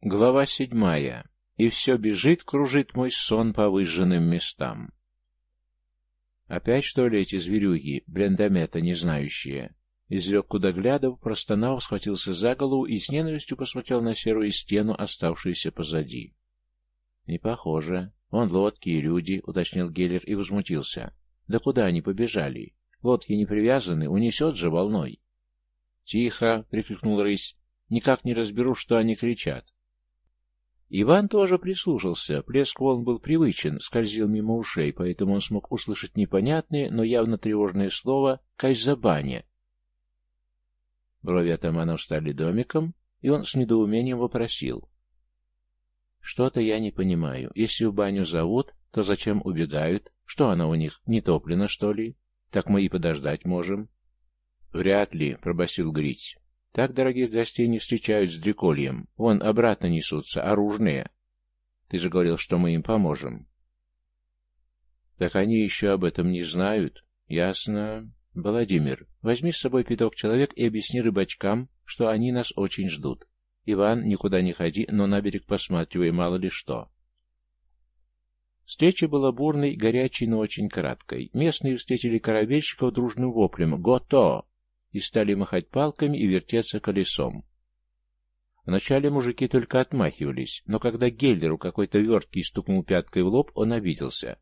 Глава седьмая. И все бежит, кружит мой сон по выжженным местам. Опять, что ли, эти зверюги, блендомета не знающие? Изрек Кудоглядов, простонал, схватился за голову и с ненавистью посмотрел на серую стену, оставшуюся позади. Не похоже. Вон лодки и люди, уточнил Геллер и возмутился. Да куда они побежали? Лодки не привязаны, унесет же волной. Тихо, прикрикнул рысь. Никак не разберу, что они кричат. Иван тоже прислушался. Плеск волн был привычен, скользил мимо ушей, поэтому он смог услышать непонятное, но явно тревожное слово «кайзабане». Брови атамана встали домиком, и он с недоумением вопросил. «Что-то я не понимаю. Если в баню зовут, то зачем убегают? Что она у них, не топлена, что ли? Так мы и подождать можем». «Вряд ли», — пробасил Грить. Так дорогих гостей не встречают с дрекольем. Вон, обратно несутся, оружные. Ты же говорил, что мы им поможем. Так они еще об этом не знают. Ясно. Владимир, возьми с собой пяток человек и объясни рыбачкам, что они нас очень ждут. Иван, никуда не ходи, но на берег посматривай, мало ли что. Встреча была бурной, горячей, но очень краткой. Местные встретили корабельщиков дружным воплем «Гото!» И стали махать палками и вертеться колесом. Вначале мужики только отмахивались, но когда Геллеру какой-то верткий стукнул пяткой в лоб, он обиделся.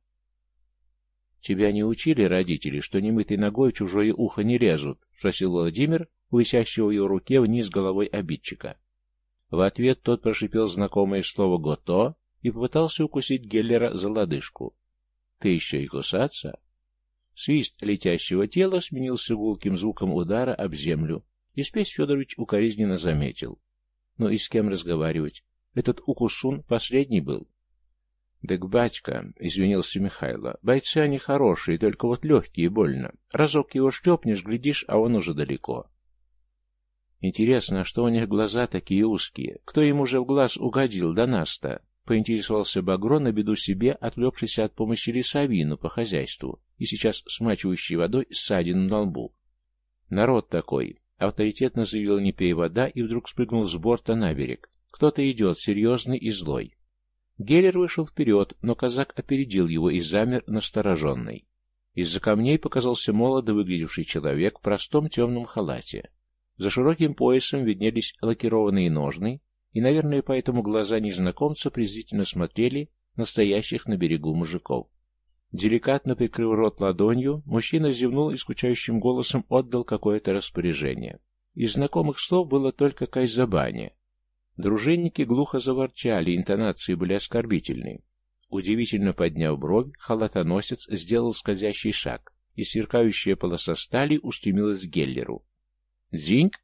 «Тебя не учили родители, что немытой ногой чужое ухо не лезут?» — спросил Владимир, висящего в его руке вниз головой обидчика. В ответ тот прошипел знакомое слово «гото» и попытался укусить Геллера за лодыжку. «Ты еще и кусаться?» Свист летящего тела сменился гулким звуком удара об землю, и Спесь Федорович укоризненно заметил. «Ну и с кем разговаривать? Этот укусун последний был». «Так, батька», — извинился Михайло, — «бойцы они хорошие, только вот легкие больно. Разок его шлепнешь, глядишь, а он уже далеко». «Интересно, а что у них глаза такие узкие? Кто им уже в глаз угодил до нас-то?» Поинтересовался Багро на беду себе, отвлекшийся от помощи лесовину по хозяйству и сейчас смачивающий водой ссадину на лбу. «Народ такой!» — авторитетно заявил не пей вода и вдруг спрыгнул с борта на берег. «Кто-то идет, серьезный и злой». Геллер вышел вперед, но казак опередил его и замер настороженный. Из-за камней показался молодо выглядевший человек в простом темном халате. За широким поясом виднелись лакированные ножны, и, наверное, поэтому глаза незнакомца презрительно смотрели настоящих на берегу мужиков. Деликатно прикрыв рот ладонью, мужчина зевнул и скучающим голосом отдал какое-то распоряжение. Из знакомых слов было только «кайзабане». Дружинники глухо заворчали, интонации были оскорбительны. Удивительно подняв бровь, халатоносец сделал скользящий шаг, и сверкающая полоса стали устремилась к Геллеру. «Зиньк!»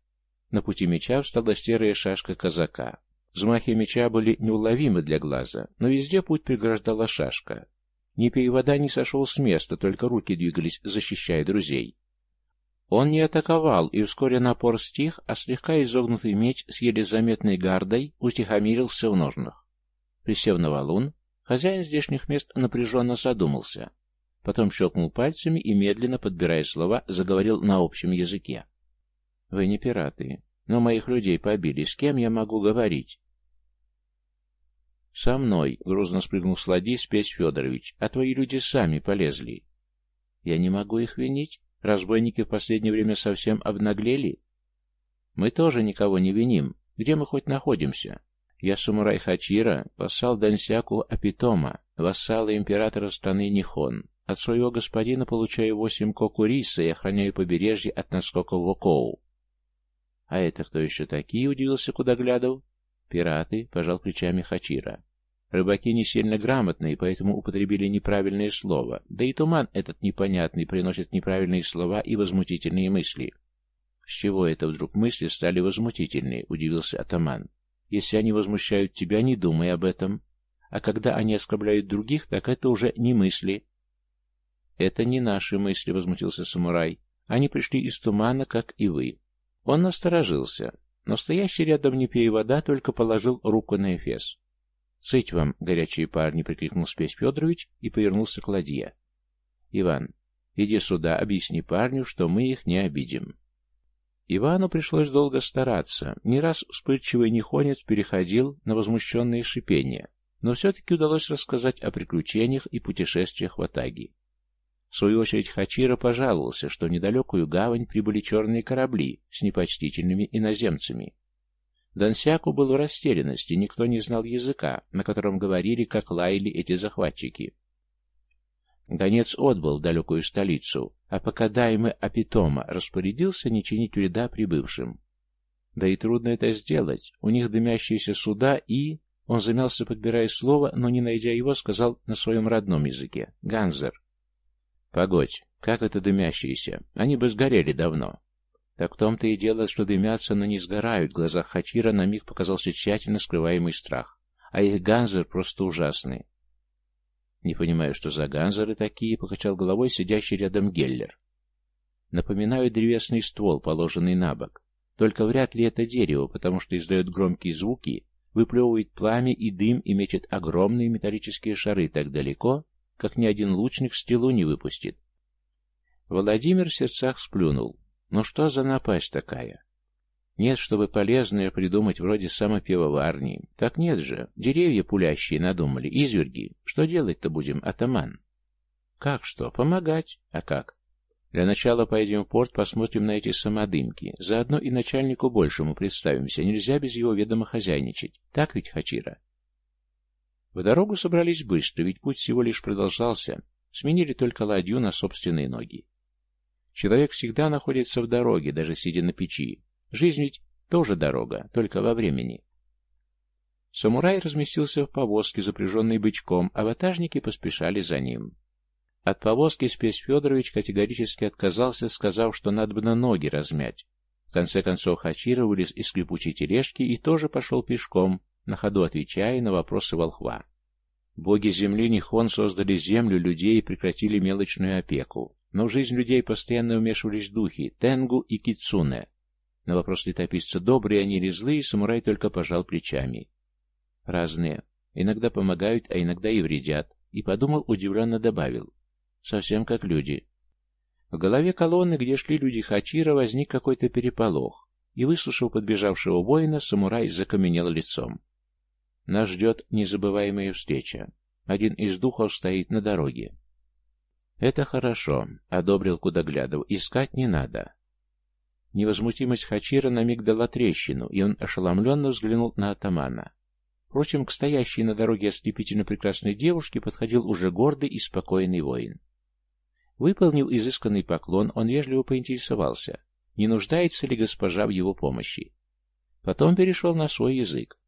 На пути меча встала серая шашка казака. Взмахи меча были неуловимы для глаза, но везде путь преграждала шашка. Ни вода не сошел с места, только руки двигались, защищая друзей. Он не атаковал, и вскоре напор стих, а слегка изогнутый меч с еле заметной гардой утихомирился в ножнах. Присев на валун, хозяин здешних мест напряженно задумался. Потом щелкнул пальцами и, медленно подбирая слова, заговорил на общем языке. Вы не пираты, но моих людей побили. С кем я могу говорить? Со мной, грузно спрыгнул с ладьи Спесь Федорович, а твои люди сами полезли. Я не могу их винить. Разбойники в последнее время совсем обнаглели. Мы тоже никого не виним. Где мы хоть находимся? Я самурай Хачира, вассал Дансяку Апитома, вассал императора страны Нихон. От своего господина получаю восемь кокуриса и охраняю побережье от наскоков Вокоу. «А это кто еще такие?» — удивился Кудоглядов. «Пираты», — пожал плечами Хачира. «Рыбаки не сильно грамотные, поэтому употребили неправильное слово. Да и туман этот непонятный приносит неправильные слова и возмутительные мысли». «С чего это вдруг мысли стали возмутительные?» — удивился атаман. «Если они возмущают тебя, не думай об этом. А когда они оскорбляют других, так это уже не мысли». «Это не наши мысли», — возмутился самурай. «Они пришли из тумана, как и вы. Он насторожился, но стоящий рядом не пей вода только положил руку на эфес. «Цыть вам, горячие парни!» — прикрикнул Спесь Федорович и повернулся к ладье. «Иван, иди сюда, объясни парню, что мы их не обидим». Ивану пришлось долго стараться. Не раз вспыльчивый нехонец переходил на возмущенные шипения, но все-таки удалось рассказать о приключениях и путешествиях в Атаге. В свою очередь Хачира пожаловался, что в недалекую гавань прибыли черные корабли с непочтительными иноземцами. Дансяку был в растерянности, никто не знал языка, на котором говорили, как лаяли эти захватчики. Гонец отбыл в далекую столицу, а пока Даймы Апитома распорядился не чинить вреда прибывшим. Да и трудно это сделать, у них дымящиеся суда и... Он замялся, подбирая слово, но, не найдя его, сказал на своем родном языке. «Ганзер». «Погодь, как это дымящиеся? Они бы сгорели давно». Так в том-то и дело, что дымятся, но не сгорают. В глазах Хачира на миг показался тщательно скрываемый страх. А их ганзер просто ужасный. «Не понимаю, что за ганзеры такие», — покачал головой сидящий рядом Геллер. «Напоминаю древесный ствол, положенный на бок. Только вряд ли это дерево, потому что издает громкие звуки, выплевывает пламя и дым и мечет огромные металлические шары так далеко, как ни один лучник стилу не выпустит». Владимир в сердцах сплюнул. «Ну что за напасть такая?» Нет, чтобы полезное придумать вроде самопивоварни. Так нет же, деревья пулящие надумали, изверги. Что делать-то будем, атаман? Как что? Помогать. А как? Для начала пойдем в порт, посмотрим на эти самодымки. Заодно и начальнику большему представимся. Нельзя без его ведома хозяйничать. Так ведь, Хачира? В дорогу собрались быстро, ведь путь всего лишь продолжался. Сменили только ладью на собственные ноги. Человек всегда находится в дороге, даже сидя на печи. Жизнь ведь тоже дорога, только во времени. Самурай разместился в повозке, запряженной бычком, а ватажники поспешали за ним. От повозки спесь Федорович категорически отказался, сказав, что надо бы на ноги размять. В конце концов вылез из скрипучей тележки и тоже пошел пешком, на ходу отвечая на вопросы волхва. Боги земли Нихон создали землю, людей и прекратили мелочную опеку. Но в жизнь людей постоянно вмешивались духи Тенгу и Кицуне, на вопрос летописца, добрые они или злые, самурай только пожал плечами. Разные. Иногда помогают, а иногда и вредят. И подумал, удивленно добавил. Совсем как люди. В голове колонны, где шли люди Хачира, возник какой-то переполох. И, выслушав подбежавшего воина, самурай закаменел лицом. Нас ждет незабываемая встреча. Один из духов стоит на дороге. «Это хорошо», — одобрил Кудоглядов. «Искать не надо. Невозмутимость Хачира на миг дала трещину, и он ошеломленно взглянул на атамана. Впрочем, к стоящей на дороге ослепительно прекрасной девушке подходил уже гордый и спокойный воин. Выполнил изысканный поклон, он вежливо поинтересовался, не нуждается ли госпожа в его помощи. Потом перешел на свой язык.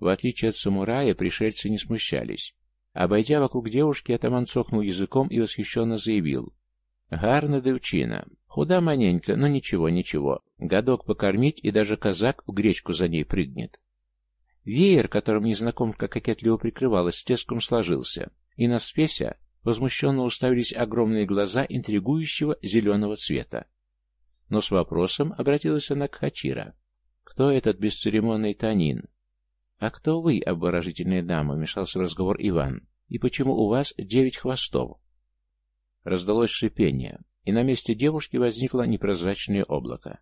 В отличие от самурая, пришельцы не смущались. Обойдя вокруг девушки, атаман цокнул языком и восхищенно заявил. «Гарна девчина. Худа маненько, но ничего, ничего. Годок покормить, и даже казак в гречку за ней прыгнет. Веер, которым незнакомка кокетливо прикрывалась, теском сложился, и на спеся возмущенно уставились огромные глаза интригующего зеленого цвета. Но с вопросом обратилась она к Хачира. «Кто этот бесцеремонный Танин?» «А кто вы, обворожительная дама?» — вмешался в разговор Иван. «И почему у вас девять хвостов?» Раздалось шипение и на месте девушки возникло непрозрачное облако.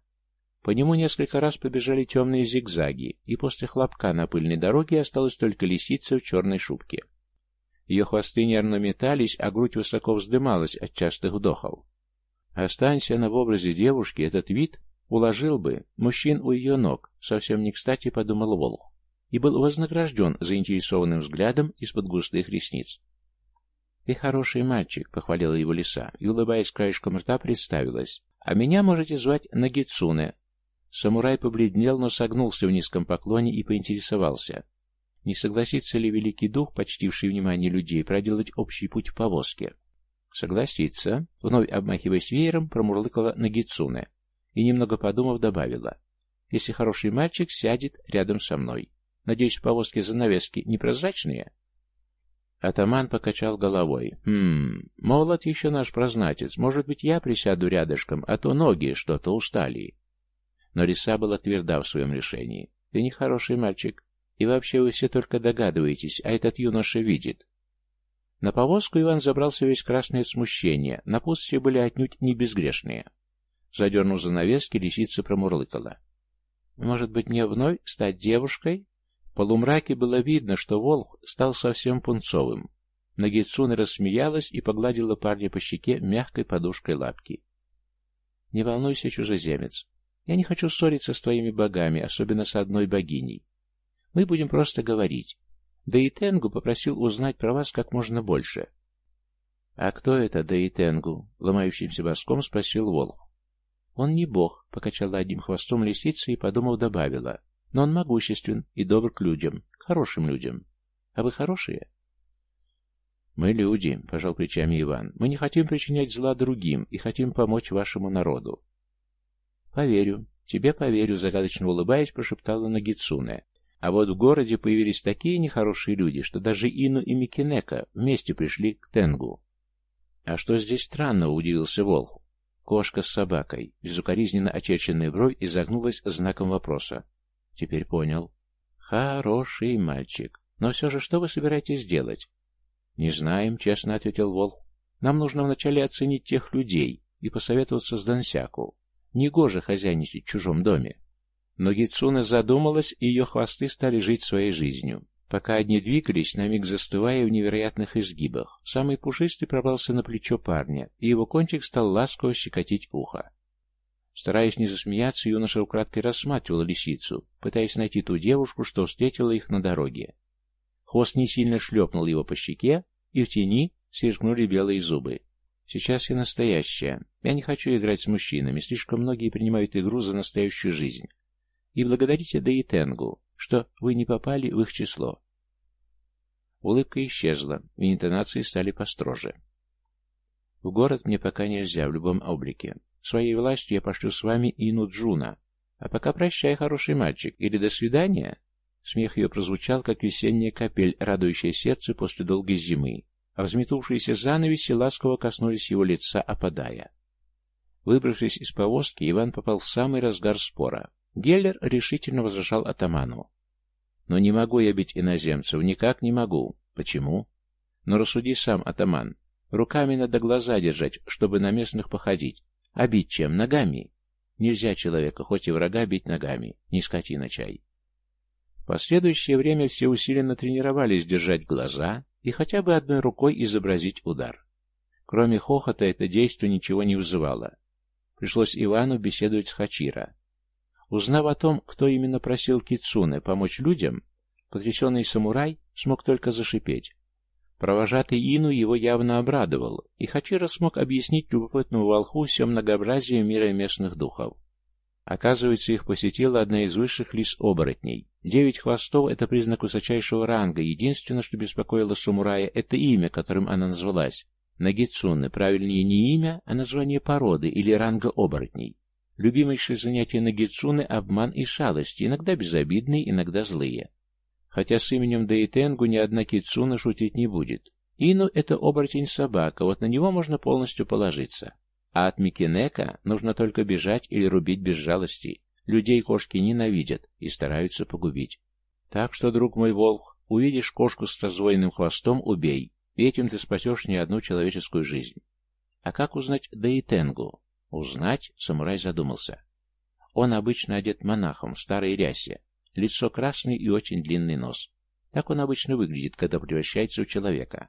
По нему несколько раз побежали темные зигзаги, и после хлопка на пыльной дороге осталась только лисица в черной шубке. Ее хвосты нервно метались, а грудь высоко вздымалась от частых вдохов. Останься она в образе девушки, этот вид уложил бы мужчин у ее ног, совсем не кстати подумал Волх, и был вознагражден заинтересованным взглядом из-под густых ресниц. «Ты хороший мальчик», — похвалила его лиса, и, улыбаясь краешком рта, представилась. «А меня можете звать Нагицуне». Самурай побледнел, но согнулся в низком поклоне и поинтересовался. Не согласится ли великий дух, почтивший внимание людей, проделать общий путь в повозке? Согласится, вновь обмахиваясь веером, промурлыкала Нагицуне и, немного подумав, добавила. Если хороший мальчик сядет рядом со мной. Надеюсь, в повозке занавески непрозрачные? Атаман покачал головой. «Хм, молод еще наш прознатец. Может быть, я присяду рядышком, а то ноги что-то устали». Но Риса была тверда в своем решении. «Ты не хороший мальчик. И вообще вы все только догадываетесь, а этот юноша видит». На повозку Иван забрался весь красный от смущения, напутствия были отнюдь не безгрешные. Задернув занавески, лисица промурлыкала. «Может быть, мне вновь стать девушкой?» Полумраке было видно, что волк стал совсем пунцовым. Нагицуна рассмеялась и погладила парня по щеке мягкой подушкой лапки. «Не волнуйся, чужеземец. Я не хочу ссориться с твоими богами, особенно с одной богиней. Мы будем просто говорить. Да и Тенгу попросил узнать про вас как можно больше. «А кто это, да и Тенгу?» — ломающимся боском спросил Волк. «Он не бог», — покачала одним хвостом лисица и, подумав, добавила. «Но он могуществен и добр к людям, к хорошим людям. А вы хорошие?» «Мы люди», — пожал плечами Иван. «Мы не хотим причинять зла другим и хотим помочь вашему народу». «Поверю. Тебе поверю», — загадочно улыбаясь, прошептала Нагицуне. А вот в городе появились такие нехорошие люди, что даже Ину и Микинека вместе пришли к Тенгу. «А что здесь странного?» — удивился Волх. Кошка с собакой. Безукоризненно очерченная бровь изогнулась знаком вопроса. Теперь понял. «Хороший мальчик. Но все же что вы собираетесь делать?» «Не знаем», — честно ответил Волх. «Нам нужно вначале оценить тех людей и посоветоваться с Донсяку. Негоже хозяйничать в чужом доме». Но Гицуна задумалась, и ее хвосты стали жить своей жизнью. Пока одни двигались, на миг застывая в невероятных изгибах, самый пушистый пробрался на плечо парня, и его кончик стал ласково щекотить ухо. Стараясь не засмеяться, юноша украдкой рассматривал лисицу, пытаясь найти ту девушку, что встретила их на дороге. Хвост не сильно шлепнул его по щеке, и в тени сверкнули белые зубы. «Сейчас я настоящая. Я не хочу играть с мужчинами, слишком многие принимают игру за настоящую жизнь. И благодарите Даитенгу, что вы не попали в их число. Улыбка исчезла, и интонации стали построже. В город мне пока нельзя в любом облике. Своей властью я пошлю с вами Ину Джуна. А пока прощай, хороший мальчик, или до свидания. Смех ее прозвучал, как весенняя капель, радующая сердце после долгой зимы. А взметувшиеся занавеси ласково коснулись его лица, опадая. Выбравшись из повозки, Иван попал в самый разгар спора. Геллер решительно возражал атаману. «Но не могу я бить иноземцев, никак не могу. Почему?» «Но рассуди сам, атаман. Руками надо глаза держать, чтобы на местных походить. А бить чем? Ногами?» «Нельзя человека, хоть и врага, бить ногами. Не скотина чай». В последующее время все усиленно тренировались держать глаза и хотя бы одной рукой изобразить удар. Кроме хохота это действие ничего не вызывало. Пришлось Ивану беседовать с Хачира. Узнав о том, кто именно просил Кицуне помочь людям, потрясенный самурай смог только зашипеть. Провожатый Ину его явно обрадовал, и Хачира смог объяснить любопытному волху все многообразие мира местных духов. Оказывается, их посетила одна из высших лис-оборотней. Девять хвостов — это признак высочайшего ранга, единственное, что беспокоило самурая, это имя, которым она назвалась. Нагицуны, правильнее не имя, а название породы или ранга оборотней. Любимейшее занятие Нагицуны — обман и шалости, иногда безобидные, иногда злые. Хотя с именем Дейтенгу ни одна Кицуна шутить не будет. Ину — это оборотень-собака, вот на него можно полностью положиться. А от Микинека нужно только бежать или рубить без жалости. Людей кошки ненавидят и стараются погубить. Так что, друг мой волк, увидишь кошку с раздвоенным хвостом — убей, и этим ты спасешь не одну человеческую жизнь. А как узнать Дейтенгу? Узнать, самурай задумался. Он обычно одет монахом в старой рясе, лицо красный и очень длинный нос. Так он обычно выглядит, когда превращается в человека.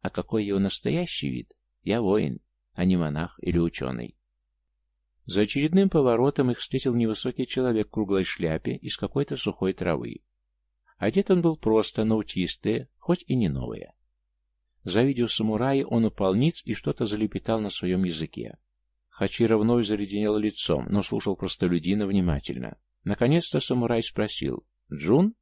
А какой его настоящий вид? Я воин, а не монах или ученый. За очередным поворотом их встретил невысокий человек в круглой шляпе из какой-то сухой травы. Одет он был просто, но чистое, хоть и не новое. Завидев самурая, он упал ниц и что-то залепетал на своем языке. Хачира вновь заледенел лицом, но слушал простолюдина внимательно. Наконец-то самурай спросил «Джун?»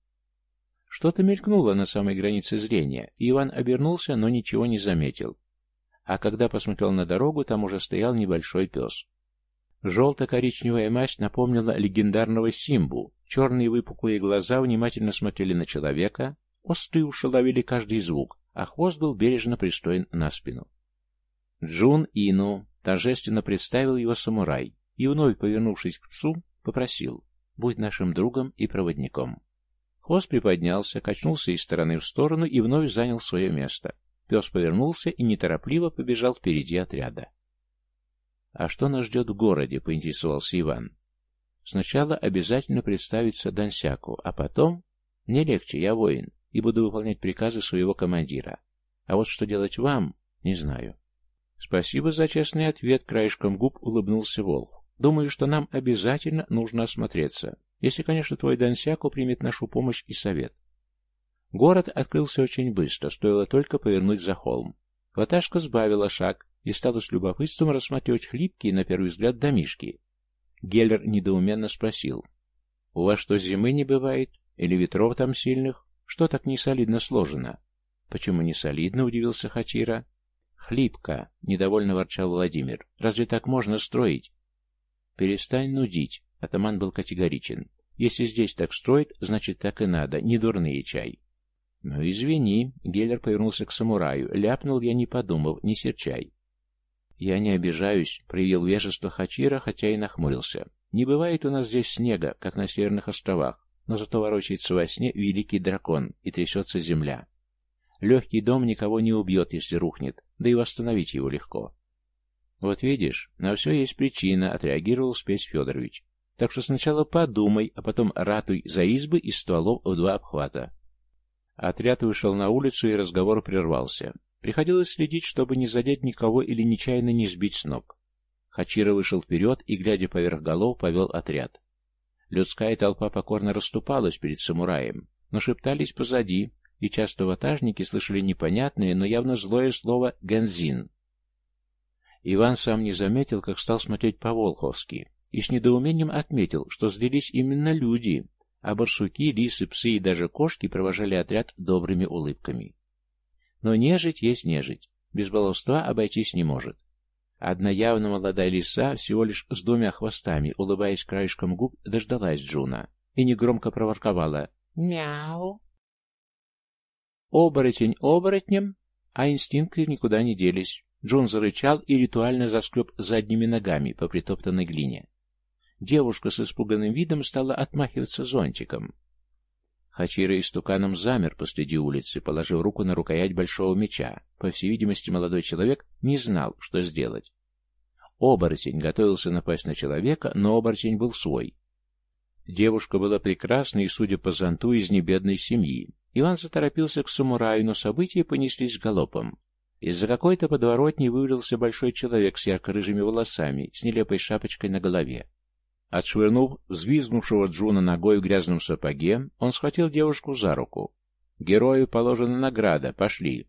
Что-то мелькнуло на самой границе зрения, и Иван обернулся, но ничего не заметил. А когда посмотрел на дорогу, там уже стоял небольшой пес. Желто-коричневая масть напомнила легендарного Симбу. Черные выпуклые глаза внимательно смотрели на человека, острые уши ловили каждый звук, а хвост был бережно пристроен на спину. Джун Ину, Торжественно представил его самурай и, вновь повернувшись к псу, попросил «Будь нашим другом и проводником». Хвост приподнялся, качнулся из стороны в сторону и вновь занял свое место. Пес повернулся и неторопливо побежал впереди отряда. «А что нас ждет в городе?» — поинтересовался Иван. «Сначала обязательно представиться Дансяку, а потом...» «Мне легче, я воин, и буду выполнять приказы своего командира. А вот что делать вам, не знаю». «Спасибо за честный ответ», — краешком губ улыбнулся Волк. «Думаю, что нам обязательно нужно осмотреться, если, конечно, твой Дансяку примет нашу помощь и совет». Город открылся очень быстро, стоило только повернуть за холм. Ваташка сбавила шаг и стала с любопытством рассматривать хлипкие, на первый взгляд, домишки. Геллер недоуменно спросил. — У вас что, зимы не бывает? Или ветров там сильных? Что так несолидно сложено? — Почему не солидно? — удивился Хачира. — Хлипко, — недовольно ворчал Владимир. — Разве так можно строить? — Перестань нудить, — атаман был категоричен. — Если здесь так строят, значит так и надо, не дурные чай. «Ну, извини», — Геллер повернулся к самураю. Ляпнул я, не подумав, не серчай. «Я не обижаюсь», — проявил вежество Хачира, хотя и нахмурился. «Не бывает у нас здесь снега, как на Северных островах, но зато ворочается во сне великий дракон, и трясется земля. Легкий дом никого не убьет, если рухнет, да и восстановить его легко». «Вот видишь, на все есть причина», — отреагировал Спесь Федорович. «Так что сначала подумай, а потом ратуй за избы из стволов в два обхвата. Отряд вышел на улицу, и разговор прервался. Приходилось следить, чтобы не задеть никого или нечаянно не сбить с ног. Хачира вышел вперед и, глядя поверх голов, повел отряд. Людская толпа покорно расступалась перед самураем, но шептались позади, и часто ватажники слышали непонятное, но явно злое слово «гензин». Иван сам не заметил, как стал смотреть по-волховски, и с недоумением отметил, что злились именно люди, а барсуки, лисы, псы и даже кошки провожали отряд добрыми улыбками. Но нежить есть нежить, без баловства обойтись не может. Одна явно молодая лиса, всего лишь с двумя хвостами, улыбаясь краешком губ, дождалась Джуна и негромко проворковала «Мяу». Оборотень оборотнем, а инстинкты никуда не делись. Джун зарычал и ритуально заскреб задними ногами по притоптанной глине. Девушка с испуганным видом стала отмахиваться зонтиком. Хачира истуканом замер посреди улицы, положив руку на рукоять большого меча. По всей видимости, молодой человек не знал, что сделать. Оборотень готовился напасть на человека, но оборотень был свой. Девушка была прекрасна и, судя по зонту, из небедной семьи. Иван заторопился к самураю, но события понеслись галопом. Из-за какой-то подворотни вывалился большой человек с ярко-рыжими волосами, с нелепой шапочкой на голове. Отшвырнув взвизгнувшего Джуна ногой в грязном сапоге, он схватил девушку за руку. «Герою положена награда. Пошли!»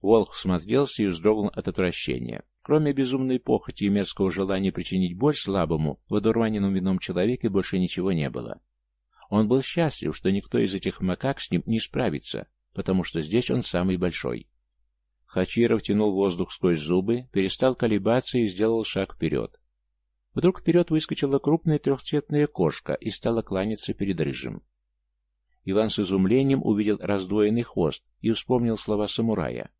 Волк смотрелся и вздрогнул от отвращения. Кроме безумной похоти и мерзкого желания причинить боль слабому, в одурманенном вином человеке больше ничего не было. Он был счастлив, что никто из этих макак с ним не справится, потому что здесь он самый большой. Хачиров тянул воздух сквозь зубы, перестал колебаться и сделал шаг вперед. Вдруг вперед выскочила крупная трехцветная кошка и стала кланяться перед рыжим. Иван с изумлением увидел раздвоенный хвост и вспомнил слова самурая.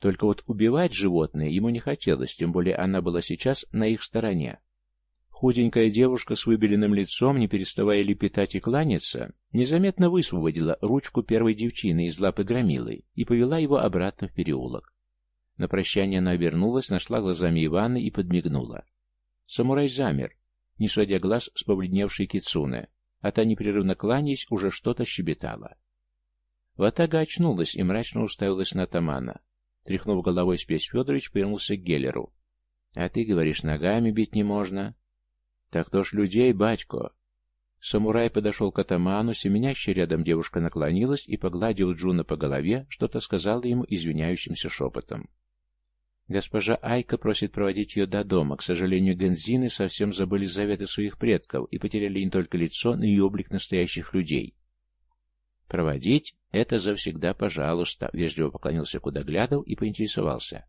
Только вот убивать животное ему не хотелось, тем более она была сейчас на их стороне. Худенькая девушка с выбеленным лицом, не переставая лепетать и кланяться, незаметно высвободила ручку первой девчины из лапы громилы и повела его обратно в переулок. На прощание она обернулась, нашла глазами Ивана и подмигнула. Самурай замер, не сводя глаз с побледневшей кицуне, а та, непрерывно кланяясь, уже что-то щебетала. Ватага очнулась и мрачно уставилась на Тамана. Тряхнув головой, Спесь Федорович повернулся к Геллеру. — А ты говоришь, ногами бить не можно? — Так то ж людей, батько. Самурай подошел к атаману, семенящая рядом девушка наклонилась и, погладив Джуна по голове, что-то сказала ему извиняющимся шепотом. Госпожа Айка просит проводить ее до дома. К сожалению, гензины совсем забыли заветы своих предков и потеряли не только лицо, но и облик настоящих людей. «Проводить — это завсегда пожалуйста», — вежливо поклонился Кудоглядов и поинтересовался.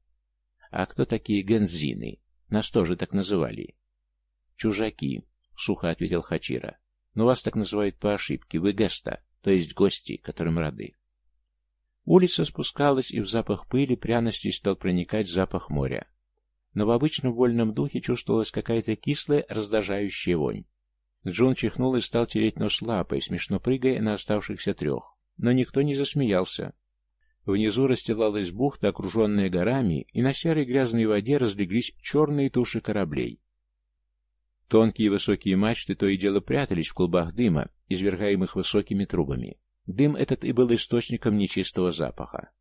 «А кто такие гензины? Нас тоже так называли». «Чужаки», — сухо ответил Хачира. «Но вас так называют по ошибке. Вы геста, то есть гости, которым рады». Улица спускалась, и в запах пыли, пряностей стал проникать запах моря. Но в обычном вольном духе чувствовалась какая-то кислая, раздражающая вонь. Джон чихнул и стал тереть нос лапой, смешно прыгая на оставшихся трех. Но никто не засмеялся. Внизу расстилалась бухта, окруженная горами, и на серой грязной воде разлеглись черные туши кораблей. Тонкие высокие мачты то и дело прятались в клубах дыма, извергаемых высокими трубами. Дым этот и был источником нечистого запаха.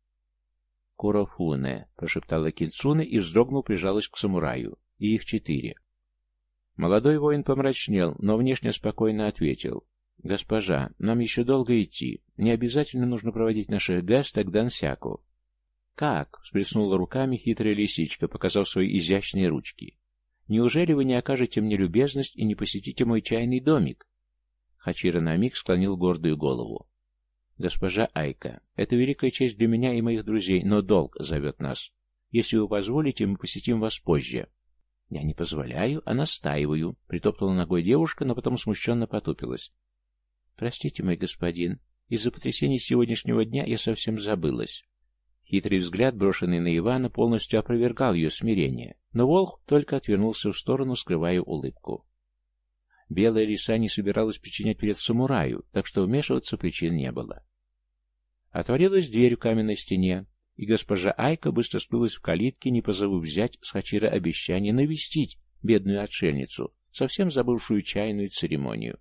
«Курофуне», — прошептала Кинцуне и вздрогнул, прижалась к самураю. «И их четыре». Молодой воин помрачнел, но внешне спокойно ответил. «Госпожа, нам еще долго идти. Не обязательно нужно проводить наших гасток Дансяку». «Как?» — всплеснула руками хитрая лисичка, показав свои изящные ручки. «Неужели вы не окажете мне любезность и не посетите мой чайный домик?» Хачира на миг склонил гордую голову. «Госпожа Айка, это великая честь для меня и моих друзей, но долг зовет нас. Если вы позволите, мы посетим вас позже». «Я не позволяю, а настаиваю», — притоптала ногой девушка, но потом смущенно потупилась. «Простите, мой господин, из-за потрясений сегодняшнего дня я совсем забылась». Хитрый взгляд, брошенный на Ивана, полностью опровергал ее смирение, но Волх только отвернулся в сторону, скрывая улыбку. Белая лиса не собиралась причинять вред самураю, так что вмешиваться причин не было. Отворилась дверь в каменной стене, и госпожа Айка быстро сплылась в калитке, не позабыв взять с Хачира обещание навестить бедную отшельницу, совсем забывшую чайную церемонию.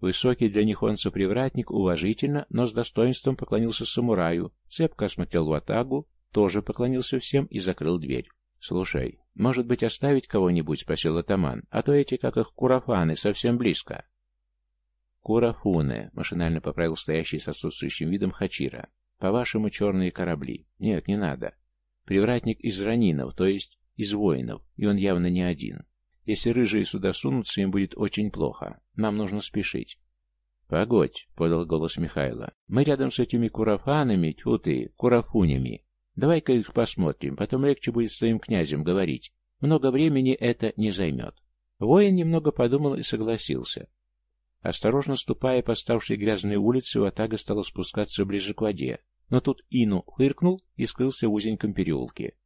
Высокий для нихонца привратник уважительно, но с достоинством поклонился самураю, цепко осмотрел ватагу, тоже поклонился всем и закрыл дверь. «Слушай, может быть, оставить кого-нибудь?» — спросил атаман. «А то эти, как их, курафаны, совсем близко». «Курафуны», — машинально поправил стоящий с отсутствующим видом Хачира. «По-вашему, черные корабли. Нет, не надо. Привратник из ранинов, то есть из воинов, и он явно не один. Если рыжие сюда сунутся, им будет очень плохо. Нам нужно спешить. «Погодь», — подал голос Михайла. «Мы рядом с этими курафанами, тьфу ты, курафунями. Давай-ка их посмотрим, потом легче будет с твоим князем говорить. Много времени это не займет». Воин немного подумал и согласился. Осторожно ступая по ставшей грязной улице, Ватага стала спускаться ближе к воде, но тут Ину фыркнул и скрылся в узеньком переулке.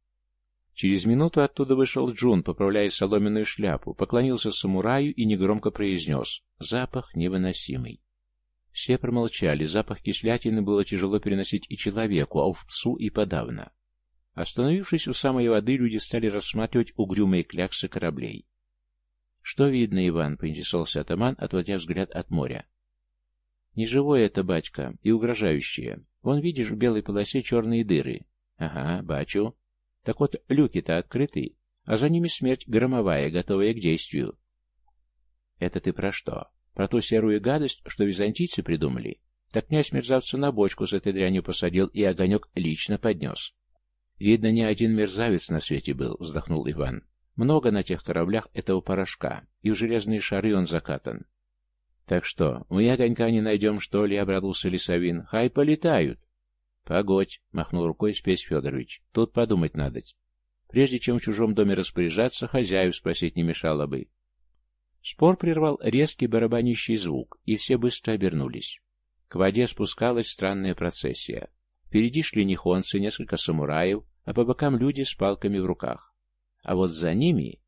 Через минуту оттуда вышел Джун, поправляя соломенную шляпу, поклонился самураю и негромко произнес «Запах невыносимый». Все промолчали, запах кислятины было тяжело переносить и человеку, а уж псу и подавно. Остановившись у самой воды, люди стали рассматривать угрюмые кляксы кораблей. «Что видно, Иван?» — поинтересовался атаман, отводя взгляд от моря. «Неживое это, батька, и угрожающее. Вон, видишь, в белой полосе черные дыры. Ага, бачу. Так вот, люки-то открыты, а за ними смерть громовая, готовая к действию. Это ты про что? Про ту серую гадость, что византийцы придумали? Так князь мерзавца на бочку с этой дрянью посадил и огонек лично поднес. Видно, не один мерзавец на свете был, вздохнул Иван. Много на тех кораблях этого порошка, и в железные шары он закатан. Так что, мы огонька не найдем, что ли, обрадовался Лисовин. Хай полетают. «Погодь», — махнул рукой Спесь Федорович, — «тут подумать надо. Прежде чем в чужом доме распоряжаться, хозяев спросить не мешало бы». Спор прервал резкий барабанящий звук, и все быстро обернулись. К воде спускалась странная процессия. Впереди шли нихонцы, несколько самураев, а по бокам люди с палками в руках. А вот за ними,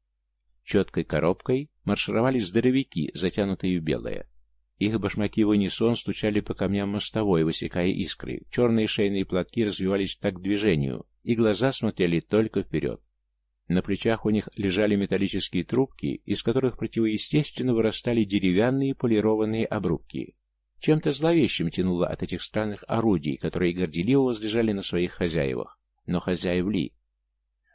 четкой коробкой, маршировали здоровяки, затянутые в белое. Их башмаки в унисон стучали по камням мостовой, высекая искры. Черные шейные платки развивались так к движению, и глаза смотрели только вперед. На плечах у них лежали металлические трубки, из которых противоестественно вырастали деревянные полированные обрубки. Чем-то зловещим тянуло от этих странных орудий, которые горделиво возлежали на своих хозяевах. Но хозяев ли?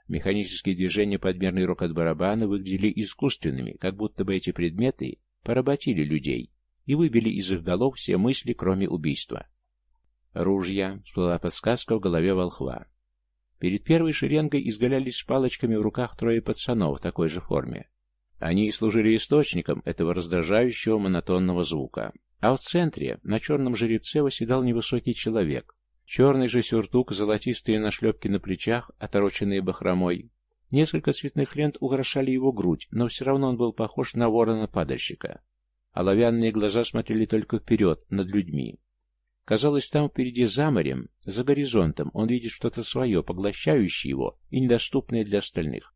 Механические движения подмерный рокот барабана выглядели искусственными, как будто бы эти предметы поработили людей и выбили из их голов все мысли, кроме убийства. Ружья, всплыла подсказка в голове волхва. Перед первой шеренгой изгалялись с палочками в руках трое пацанов в такой же форме. Они служили источником этого раздражающего монотонного звука. А в центре, на черном жеребце, восседал невысокий человек. Черный же сюртук, золотистые нашлепки на плечах, отороченные бахромой. Несколько цветных лент украшали его грудь, но все равно он был похож на ворона-падальщика. Оловянные глаза смотрели только вперед, над людьми. Казалось, там впереди за морем, за горизонтом, он видит что-то свое, поглощающее его и недоступное для остальных.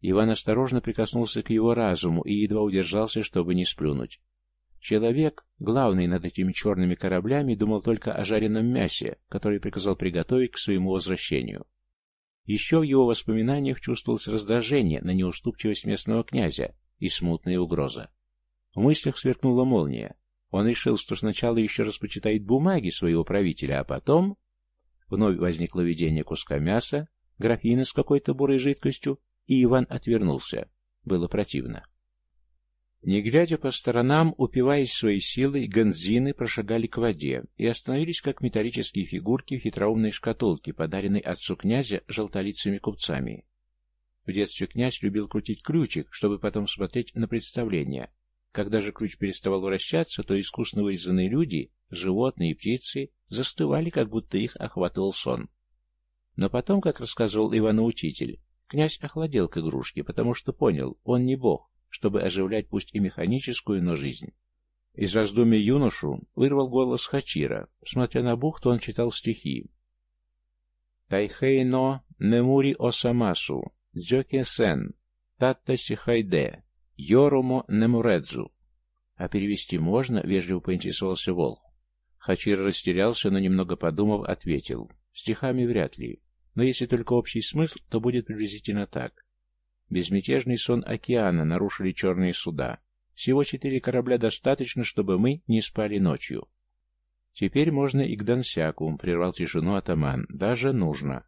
Иван осторожно прикоснулся к его разуму и едва удержался, чтобы не сплюнуть. Человек, главный над этими черными кораблями, думал только о жареном мясе, которое приказал приготовить к своему возвращению. Еще в его воспоминаниях чувствовалось раздражение на неуступчивость местного князя и смутная угроза. В мыслях сверкнула молния. Он решил, что сначала еще раз почитает бумаги своего правителя, а потом... Вновь возникло видение куска мяса, графина с какой-то бурой жидкостью, и Иван отвернулся. Было противно. Не глядя по сторонам, упиваясь своей силой, гонзины прошагали к воде и остановились как металлические фигурки в хитроумной шкатулке, подаренной отцу князя желтолицами купцами. В детстве князь любил крутить ключик, чтобы потом смотреть на представление. Когда же ключ переставал вращаться, то искусно вырезанные люди, животные и птицы застывали, как будто их охватывал сон. Но потом, как рассказывал Иван-учитель, князь охладел к игрушке, потому что понял, он не бог, чтобы оживлять пусть и механическую, но жизнь. Из раздумий юношу вырвал голос Хачира. Смотря на бухту, он читал стихи. «Тайхей но немури осамасу, дзёке сен, татта сихайде, йорумо немуредзу». «А перевести можно?» — вежливо поинтересовался Волх. Хачир растерялся, но, немного подумав, ответил. «Стихами вряд ли. Но если только общий смысл, то будет приблизительно так. Безмятежный сон океана нарушили черные суда. Всего четыре корабля достаточно, чтобы мы не спали ночью. Теперь можно и к Донсяку, прервал тишину атаман. Даже нужно.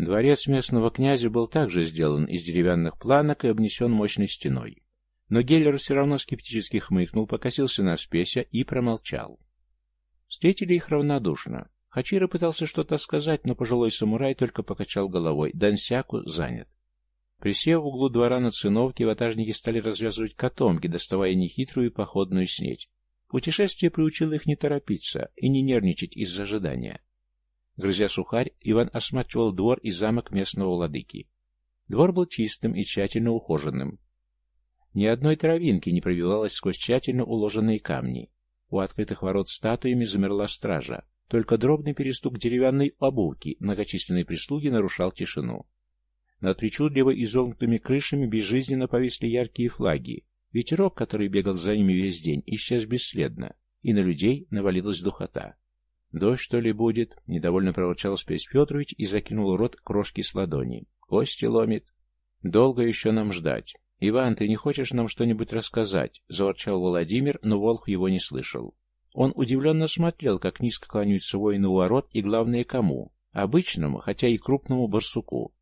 Дворец местного князя был также сделан из деревянных планок и обнесен мощной стеной. Но Геллер все равно скептически хмыкнул, покосился на спеся и промолчал. Встретили их равнодушно. Хачира пытался что-то сказать, но пожилой самурай только покачал головой. Дансяку занят. Присев в углу двора на циновке, ватажники стали развязывать котомки, доставая нехитрую походную снеть. Путешествие приучило их не торопиться и не нервничать из-за ожидания. Грызя сухарь, Иван осматривал двор и замок местного владыки. Двор был чистым и тщательно ухоженным. Ни одной травинки не пробивалось сквозь тщательно уложенные камни. У открытых ворот статуями замерла стража. Только дробный перестук деревянной обувки многочисленной прислуги нарушал тишину. Над причудливо изогнутыми крышами безжизненно повисли яркие флаги. Ветерок, который бегал за ними весь день, исчез бесследно, и на людей навалилась духота. «Дождь, что ли, будет?» — недовольно проворчал Спесь Петрович и закинул рот крошки с ладони. «Кости ломит. Долго еще нам ждать. Иван, ты не хочешь нам что-нибудь рассказать?» — заворчал Владимир, но Волх его не слышал. Он удивленно смотрел, как низко кланяются воины у ворот, и, главное, кому? Обычному, хотя и крупному барсуку.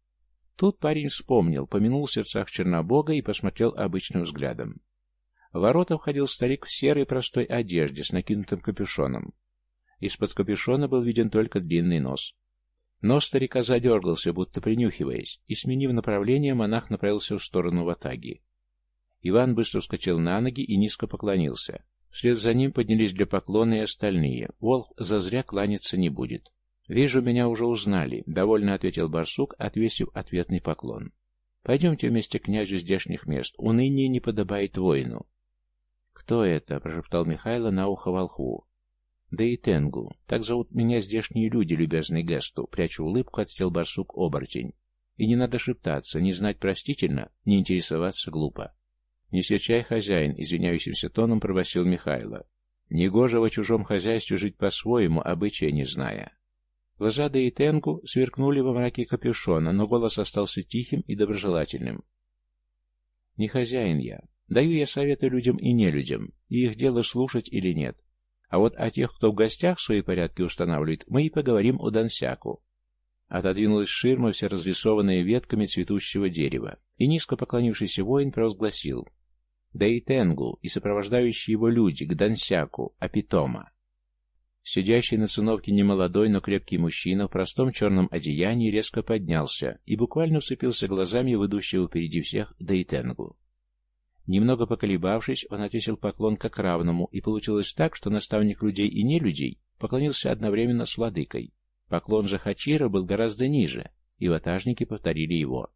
Тут парень вспомнил, помянул в сердцах Чернобога и посмотрел обычным взглядом. В ворота входил старик в серой простой одежде с накинутым капюшоном. Из-под капюшона был виден только длинный нос. Нос старика задергался, будто принюхиваясь, и, сменив направление, монах направился в сторону ватаги. Иван быстро вскочил на ноги и низко поклонился. Вслед за ним поднялись для поклона и остальные. Волк зазря кланяться не будет. «Вижу, меня уже узнали», — довольно ответил барсук, отвесив ответный поклон. «Пойдемте вместе к князю здешних мест. Уныние не подобает воину». «Кто это?» — прошептал Михайло на ухо волхву. «Да и Тенгу. Так зовут меня здешние люди, любезный Гесту», — прячу улыбку, отсел барсук-оборотень. «И не надо шептаться, не знать простительно, не интересоваться глупо». «Не серчай, хозяин», — извиняющимся тоном пробасил Михайло. «Негоже во чужом хозяйстве жить по-своему, обычая не зная». Глаза и Тенгу сверкнули во мраке капюшона, но голос остался тихим и доброжелательным. «Не хозяин я. Даю я советы людям и нелюдям, и их дело слушать или нет. А вот о тех, кто в гостях свои порядки устанавливает, мы и поговорим у Донсяку». Отодвинулась ширма, вся разрисованная ветками цветущего дерева, и низко поклонившийся воин провозгласил «Да и сопровождающие его люди, к Донсяку, Апитома». Сидящий на циновке немолодой, но крепкий мужчина в простом черном одеянии резко поднялся и буквально вцепился глазами в идущего впереди всех Дейтенгу. Немного поколебавшись, он отвесил поклон как равному, и получилось так, что наставник людей и нелюдей поклонился одновременно с владыкой. Поклон же Хачира был гораздо ниже, и ватажники повторили его.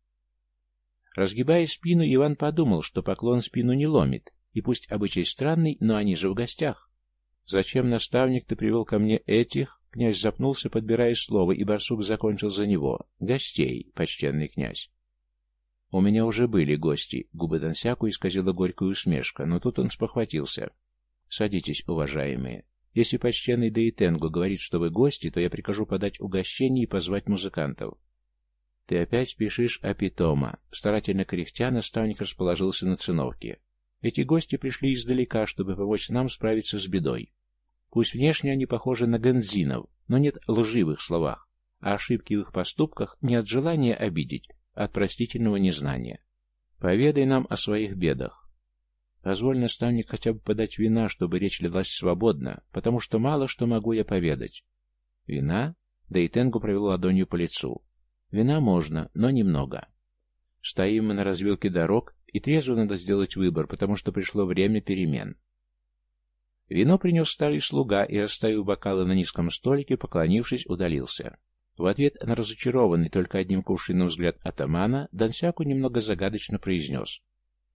Разгибая спину, Иван подумал, что поклон спину не ломит, и пусть обычай странный, но они же в гостях. «Зачем, наставник, ты привел ко мне этих?» Князь запнулся, подбирая слово, и барсук закончил за него. «Гостей, почтенный князь». У меня уже были гости. Губы Дансяку исказила горькую усмешка, но тут он спохватился. Садитесь, уважаемые. Если почтенный Дейтенго говорит, что вы гости, то я прикажу подать угощение и позвать музыкантов. Ты опять спешишь о питома. Старательно кряхтя, наставник расположился на циновке. Эти гости пришли издалека, чтобы помочь нам справиться с бедой. Пусть внешне они похожи на гензинов, но нет лжи в их словах, а ошибки в их поступках не от желания обидеть, от простительного незнания. Поведай нам о своих бедах. Позволь, наставник, хотя бы подать вина, чтобы речь лилась свободно, потому что мало что могу я поведать. Вина? Да и Тенгу провел ладонью по лицу. Вина можно, но немного. Стоим мы на развилке дорог, и трезво надо сделать выбор, потому что пришло время перемен. Вино принес старый слуга и, оставив бокалы на низком столике, поклонившись, удалился. В ответ на разочарованный только одним кувшином взгляд атамана, Дансяку немного загадочно произнес.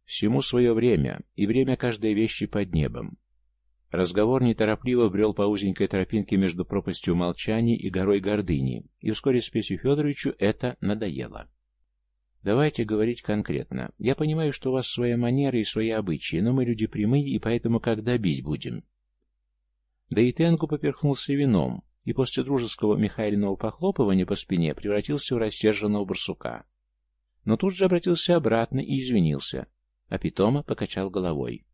«Всему свое время, и время каждой вещи под небом». Разговор неторопливо брел по узенькой тропинке между пропастью молчаний и горой гордыни, и вскоре Спесю Федоровичу это надоело. Давайте говорить конкретно. Я понимаю, что у вас своя манера и свои обычаи, но мы люди прямые, и поэтому как добить будем? Да и Тенку поперхнулся вином, и после дружеского Михайлиного похлопывания по спине превратился в рассерженного барсука. Но тут же обратился обратно и извинился, а питома покачал головой.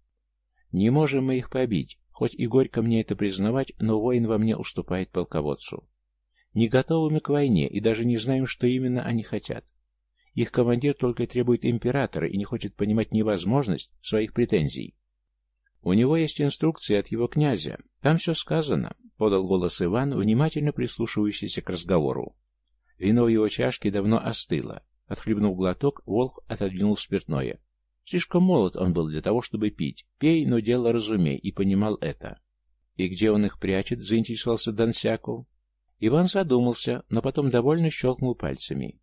«Не можем мы их побить, хоть и горько мне это признавать, но воин во мне уступает полководцу. Не готовы мы к войне и даже не знаем, что именно они хотят. Их командир только требует императора и не хочет понимать невозможность своих претензий. У него есть инструкции от его князя. Там все сказано, — подал голос Иван, внимательно прислушивающийся к разговору. Вино в его чашке давно остыло. Отхлебнув глоток, Волх отодвинул спиртное. Слишком молод он был для того, чтобы пить. Пей, но дело разумей, и понимал это. «И где он их прячет?» — заинтересовался Донсяков. Иван задумался, но потом довольно щелкнул пальцами.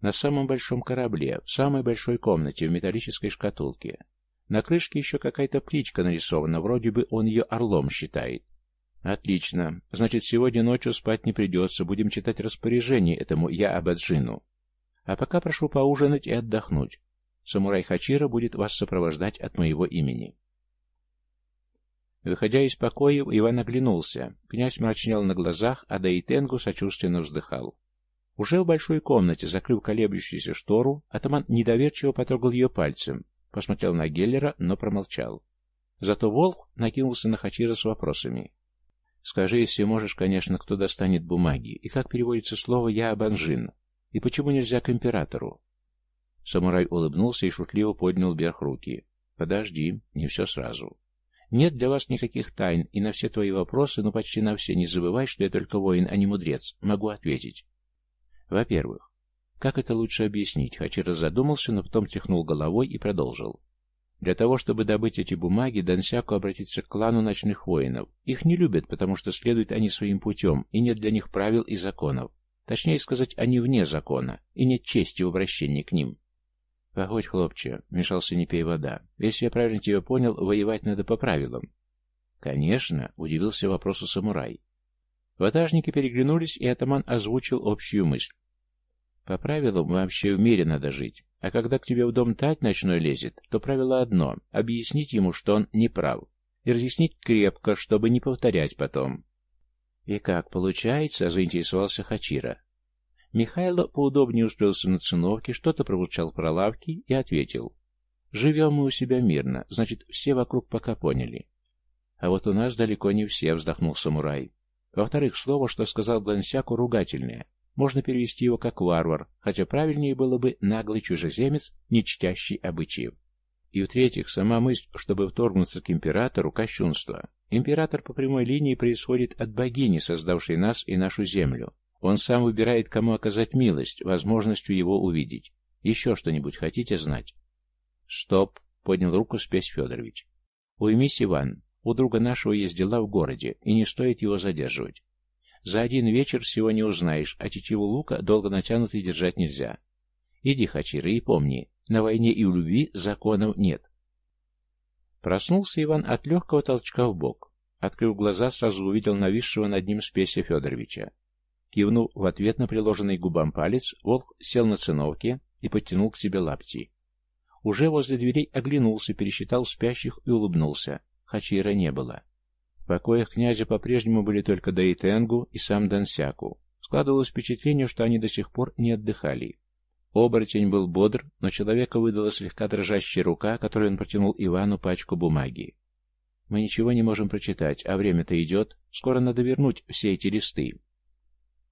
На самом большом корабле, в самой большой комнате, в металлической шкатулке. На крышке еще какая-то птичка нарисована, вроде бы он ее орлом считает. Отлично. Значит, сегодня ночью спать не придется, будем читать распоряжение этому я Абаджину. А пока прошу поужинать и отдохнуть. Самурай Хачира будет вас сопровождать от моего имени. Выходя из покоя, Иван оглянулся. Князь мрачнел на глазах, а Даитенгу сочувственно вздыхал. Уже в большой комнате, закрыв колеблющуюся штору, атаман недоверчиво потрогал ее пальцем, посмотрел на Геллера, но промолчал. Зато Волх накинулся на Хачира с вопросами. «Скажи, если можешь, конечно, кто достанет бумаги, и как переводится слово «я Абанжин», и почему нельзя к императору?» Самурай улыбнулся и шутливо поднял вверх руки. «Подожди, не все сразу. Нет для вас никаких тайн, и на все твои вопросы, ну почти на все, не забывай, что я только воин, а не мудрец, могу ответить. Во-первых, как это лучше объяснить? Хачира задумался, но потом тряхнул головой и продолжил. Для того, чтобы добыть эти бумаги, Дансяку обратится к клану ночных воинов. Их не любят, потому что следуют они своим путем, и нет для них правил и законов. Точнее сказать, они вне закона, и нет чести в обращении к ним. «Погодь, хлопче», — мешался не пей вода. «Если я правильно тебя понял, воевать надо по правилам». «Конечно», — удивился вопросу самурай. Ватажники переглянулись, и атаман озвучил общую мысль. По правилам вообще в мире надо жить, а когда к тебе в дом тать ночной лезет, то правило одно — объяснить ему, что он не прав, и разъяснить крепко, чтобы не повторять потом. «И как, получается?» — заинтересовался Хачира. Михайло поудобнее устроился на циновке, что-то пробурчал про лавки и ответил. «Живем мы у себя мирно, значит, все вокруг пока поняли». «А вот у нас далеко не все», — вздохнул самурай. Во-вторых, слово, что сказал Глансяку, ругательное. Можно перевести его как «варвар», хотя правильнее было бы «наглый чужеземец, не чтящий обычаев». И в-третьих, сама мысль, чтобы вторгнуться к императору, кощунство. Император по прямой линии происходит от богини, создавшей нас и нашу землю. Он сам выбирает, кому оказать милость, возможностью его увидеть. Еще что-нибудь хотите знать? Стоп, поднял руку Спесь Федорович. Уймись, Иван, у друга нашего есть дела в городе, и не стоит его задерживать. За один вечер всего не узнаешь, а тетиву лука долго натянутой держать нельзя. Иди, Хачира, и помни, на войне и в любви законов нет. Проснулся Иван от легкого толчка в бок. Открыв глаза, сразу увидел нависшего над ним Спеся Федоровича. Кивнув в ответ на приложенный губам палец, волк сел на циновке, и подтянул к себе лапти. Уже возле дверей оглянулся, пересчитал спящих и улыбнулся. Хачира не было. Покоях князя по-прежнему были только Даитенгу и сам Дансяку. Складывалось впечатление, что они до сих пор не отдыхали. Оборотень был бодр, но человека выдала слегка дрожащая рука, которой он протянул Ивану пачку бумаги. «Мы ничего не можем прочитать, а время-то идет. Скоро надо вернуть все эти листы».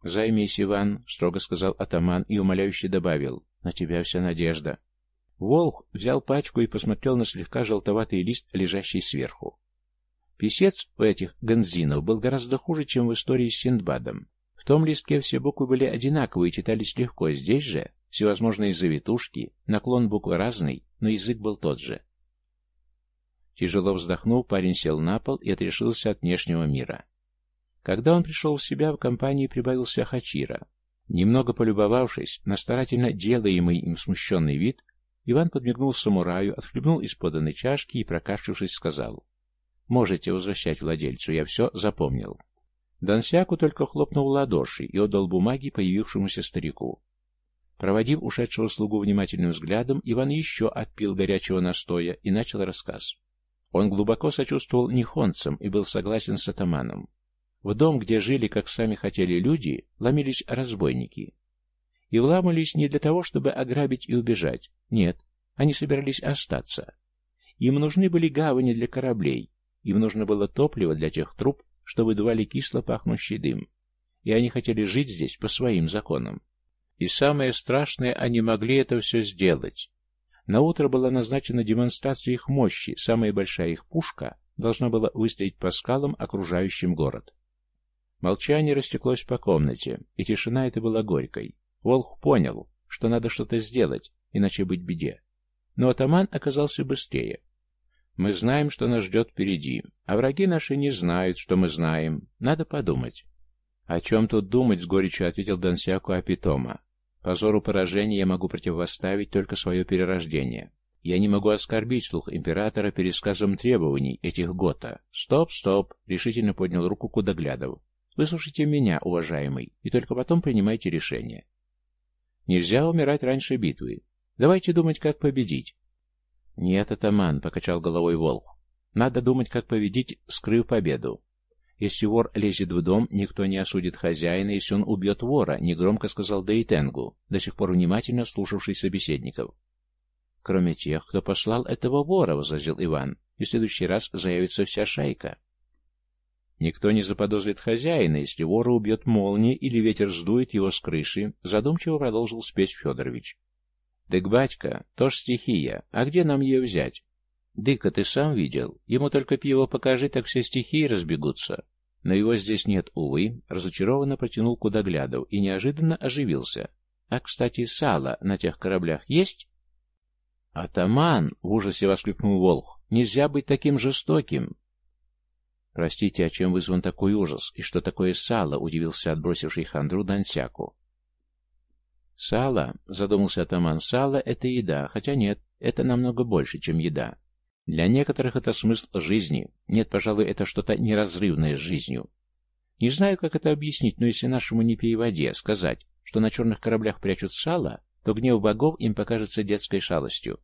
«Займись, Иван», — строго сказал атаман и умоляюще добавил. «На тебя вся надежда». Волх взял пачку и посмотрел на слегка желтоватый лист, лежащий сверху. Писец у этих ганзинов был гораздо хуже, чем в истории с Синдбадом. В том листке все буквы были одинаковые и читались легко. Здесь же всевозможные завитушки, наклон букв разный, но язык был тот же. Тяжело вздохнув, парень сел на пол и отрешился от внешнего мира. Когда он пришел в себя, в компании прибавился Хачира. Немного полюбовавшись на старательно делаемый им смущенный вид, Иван подмигнул самураю, отхлебнул из поданной чашки и, прокашлявшись, сказал, «Можете возвращать владельцу, я все запомнил». Дансяку только хлопнул ладоши и отдал бумаги появившемуся старику. Проводив ушедшего слугу внимательным взглядом, Иван еще отпил горячего настоя и начал рассказ. Он глубоко сочувствовал нихонцам и был согласен с атаманом. В дом, где жили, как сами хотели люди, ломились разбойники. И вламывались не для того, чтобы ограбить и убежать. Нет, они собирались остаться. Им нужны были гавани для кораблей, им нужно было топливо для тех труб, что выдували кисло пахнущий дым. И они хотели жить здесь по своим законам. И самое страшное, они могли это все сделать. На утро была назначена демонстрация их мощи, самая большая их пушка должна была выстрелить по скалам, окружающим город. Молчание растеклось по комнате, и тишина эта была горькой. Волх понял, что надо что-то сделать, иначе быть беде. Но атаман оказался быстрее. Мы знаем, что нас ждет впереди, а враги наши не знают, что мы знаем. Надо подумать. «О чем тут думать?» — с горечью ответил Дансяку Апитома. Позору поражения я могу противоставить только свое перерождение. Я не могу оскорбить слух императора пересказом требований этих гота. Стоп, стоп, решительно поднял руку Кудоглядов. Выслушайте меня, уважаемый, и только потом принимайте решение. Нельзя умирать раньше битвы. Давайте думать, как победить. Нет, атаман, покачал головой Волх. Надо думать, как победить, скрыв победу. Если вор лезет в дом, никто не осудит хозяина, если он убьет вора, негромко сказал Дейтенгу, до сих пор внимательно слушавший собеседников. Кроме тех, кто послал этого вора, возразил Иван, и в следующий раз заявится вся шайка. Никто не заподозрит хозяина, если вора убьет молния или ветер сдует его с крыши, задумчиво продолжил спесь Федорович. Дык, батька, тоже стихия, а где нам ее взять? Дыка ты сам видел. Ему только пиво покажи, так все стихии разбегутся. Но его здесь нет, увы, разочарованно протянул Кудоглядов и неожиданно оживился. А, кстати, сало на тех кораблях есть? «Атаман!» — в ужасе воскликнул Волх. «Нельзя быть таким жестоким!» «Простите, а чем вызван такой ужас? И что такое сало?» — удивился отбросивший хандру Дансяку. «Сало?» — задумался атаман. «Сало — это еда, хотя нет, это намного больше, чем еда. Для некоторых это смысл жизни. Нет, пожалуй, это что-то неразрывное с жизнью. Не знаю, как это объяснить, но если нашему не пей воде сказать, что на черных кораблях прячут сало, то гнев богов им покажется детской шалостью.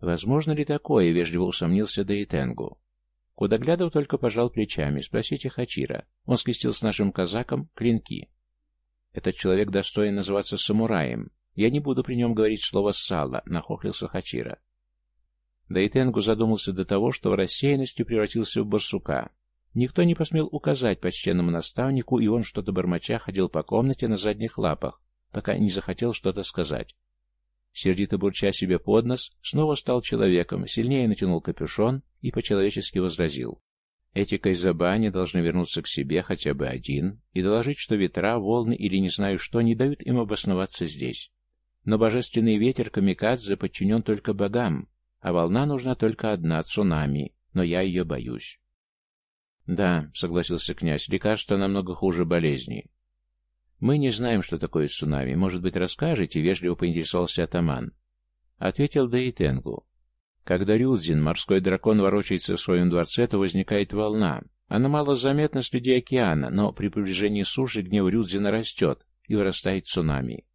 Возможно ли такое, вежливо усомнился Дейтенгу. Кудоглядов только пожал плечами. Спросите Хачира. Он скрестил с нашим казаком клинки. Этот человек достоин называться самураем. Я не буду при нем говорить слово «сало», — нахохлился Хачира. Да и Тенгу задумался до того, что в рассеянности превратился в барсука. Никто не посмел указать почтенному наставнику, и он что-то бормоча ходил по комнате на задних лапах, пока не захотел что-то сказать. Сердито бурча себе под нос, снова стал человеком, сильнее натянул капюшон и по-человечески возразил. Эти кайзабани должны вернуться к себе хотя бы один и доложить, что ветра, волны или не знаю что не дают им обосноваться здесь. Но божественный ветер Камикадзе подчинен только богам, а волна нужна только одна — цунами, но я ее боюсь. «Да», — согласился князь, — «лекарство намного хуже болезни». «Мы не знаем, что такое цунами. Может быть, расскажете?» — вежливо поинтересовался атаман. Ответил Даитенгу. Когда Рюдзин, морской дракон, ворочается в своем дворце, то возникает волна. Она мало заметна среди океана, но при приближении суши гнев Рюдзина растет и вырастает цунами.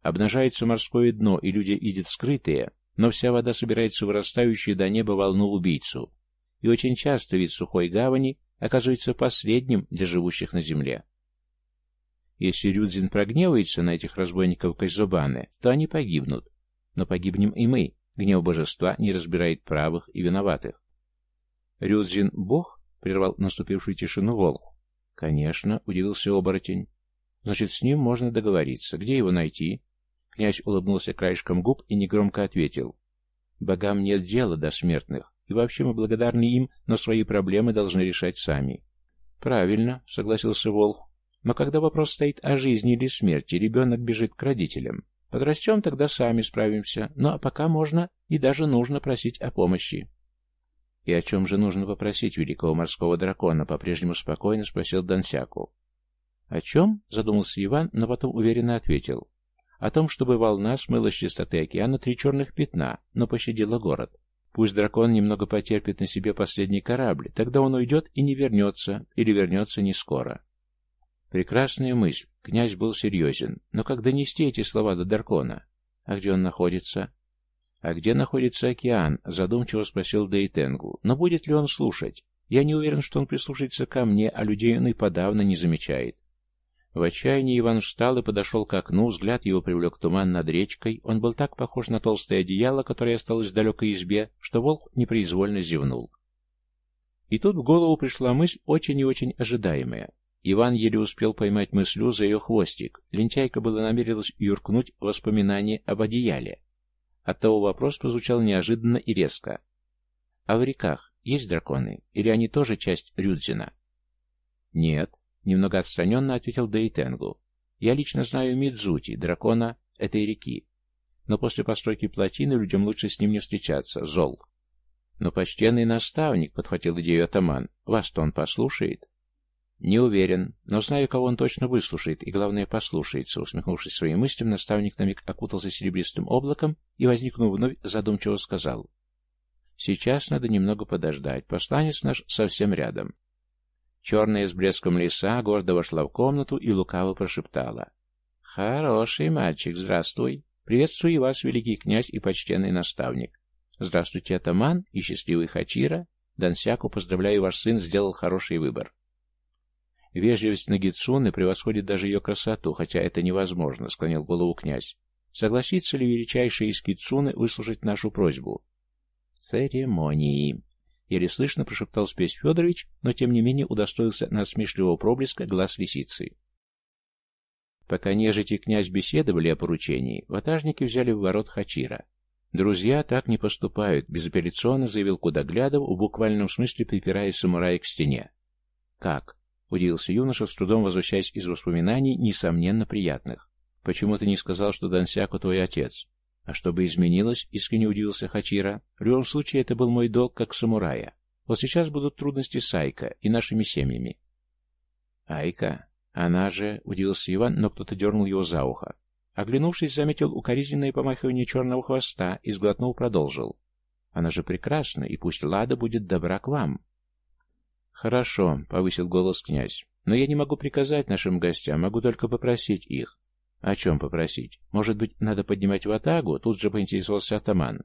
Обнажается морское дно, и люди видят скрытые, но вся вода собирается в вырастающую до неба волну убийцу. И очень часто вид сухой гавани оказывается последним для живущих на земле. Если Рюдзин прогневается на этих разбойников Кайзубаны, то они погибнут. Но погибнем и мы. Гнев божества не разбирает правых и виноватых. Рюдзин — бог? — прервал наступившую тишину Волх. «Конечно», — удивился оборотень. «Значит, с ним можно договориться. Где его найти?» Князь улыбнулся краешком губ и негромко ответил. «Богам нет дела до смертных, и вообще мы благодарны им, но свои проблемы должны решать сами». «Правильно», — согласился Волх. «Но когда вопрос стоит о жизни или смерти, ребенок бежит к родителям. Подрастем, тогда сами справимся, но пока можно и даже нужно просить о помощи». «И о чем же нужно попросить великого морского дракона?» — по-прежнему спокойно спросил Дансяку. «О чем?» — задумался Иван, но потом уверенно ответил. «О том, чтобы волна смыла с чистоты океана три черных пятна, но пощадила город. Пусть дракон немного потерпит на себе последний корабль, тогда он уйдет и не вернется, или вернется не скоро». Прекрасная мысль. Князь был серьезен. Но как донести эти слова до дракона? А где он находится? «А где находится океан?» — задумчиво спросил Дейтенгу. «Но будет ли он слушать? Я не уверен, что он прислушается ко мне, а людей он и подавно не замечает». В отчаянии Иван встал и подошел к окну, взгляд его привлек туман над речкой. Он был так похож на толстое одеяло, которое осталось в далекой избе, что волк непроизвольно зевнул. И тут в голову пришла мысль очень и очень ожидаемая. Иван еле успел поймать мыслю за ее хвостик. Лентяйка была намерилась юркнуть в воспоминание об одеяле. Оттого вопрос прозвучал неожиданно и резко. «А в реках есть драконы? Или они тоже часть Рюдзина?» «Нет», — немного отстраненно ответил Дейтенгу. «Я лично знаю Мидзути, дракона этой реки. Но после постройки плотины людям лучше с ним не встречаться, зол». «Но почтенный наставник», — подхватил идею атаман, — «вас-то он послушает?» «Не уверен, но знаю, кого он точно выслушает, и, главное, послушается», усмехнувшись своим мыслям, наставник на миг окутался серебристым облаком и, возникнув вновь, задумчиво сказал. «Сейчас надо немного подождать. Посланец наш совсем рядом». Черная с блеском лиса гордо вошла в комнату и лукаво прошептала. «Хороший мальчик, здравствуй. Приветствую вас, великий князь и почтенный наставник. Здравствуйте, атаман и счастливый Хачира. Дансяку, поздравляю, ваш сын сделал хороший выбор. Вежливость Нагицуны превосходит даже ее красоту, хотя это невозможно, склонил голову князь. Согласится ли величайшая из Кицуны выслушать нашу просьбу? Церемонии. Еле слышно прошептал Спесь Федорович, но тем не менее удостоился насмешливого проблеска глаз лисицы. Пока нежить и князь беседовали о поручении, ватажники взяли в ворот Хачира. «Друзья так не поступают», — безапелляционно заявил Кудаглядов, в буквальном смысле припирая самурая к стене. «Как? Удивился юноша, с трудом возвращаясь из воспоминаний, несомненно приятных. «Почему ты не сказал, что Дансяку твой отец?» «А что бы изменилось?» — искренне удивился Хачира. «В любом случае, это был мой долг как самурая. Вот сейчас будут трудности с Айка и нашими семьями». «Айка? Она же...» — удивился Иван, но кто-то дернул его за ухо. Оглянувшись, заметил укоризненное помахивание черного хвоста и, сглотнув, продолжил. «Она же прекрасна, и пусть Лада будет добра к вам». «Хорошо», — повысил голос князь. «Но я не могу приказать нашим гостям, могу только попросить их». «О чем попросить? Может быть, надо поднимать ватагу?» Тут же поинтересовался атаман.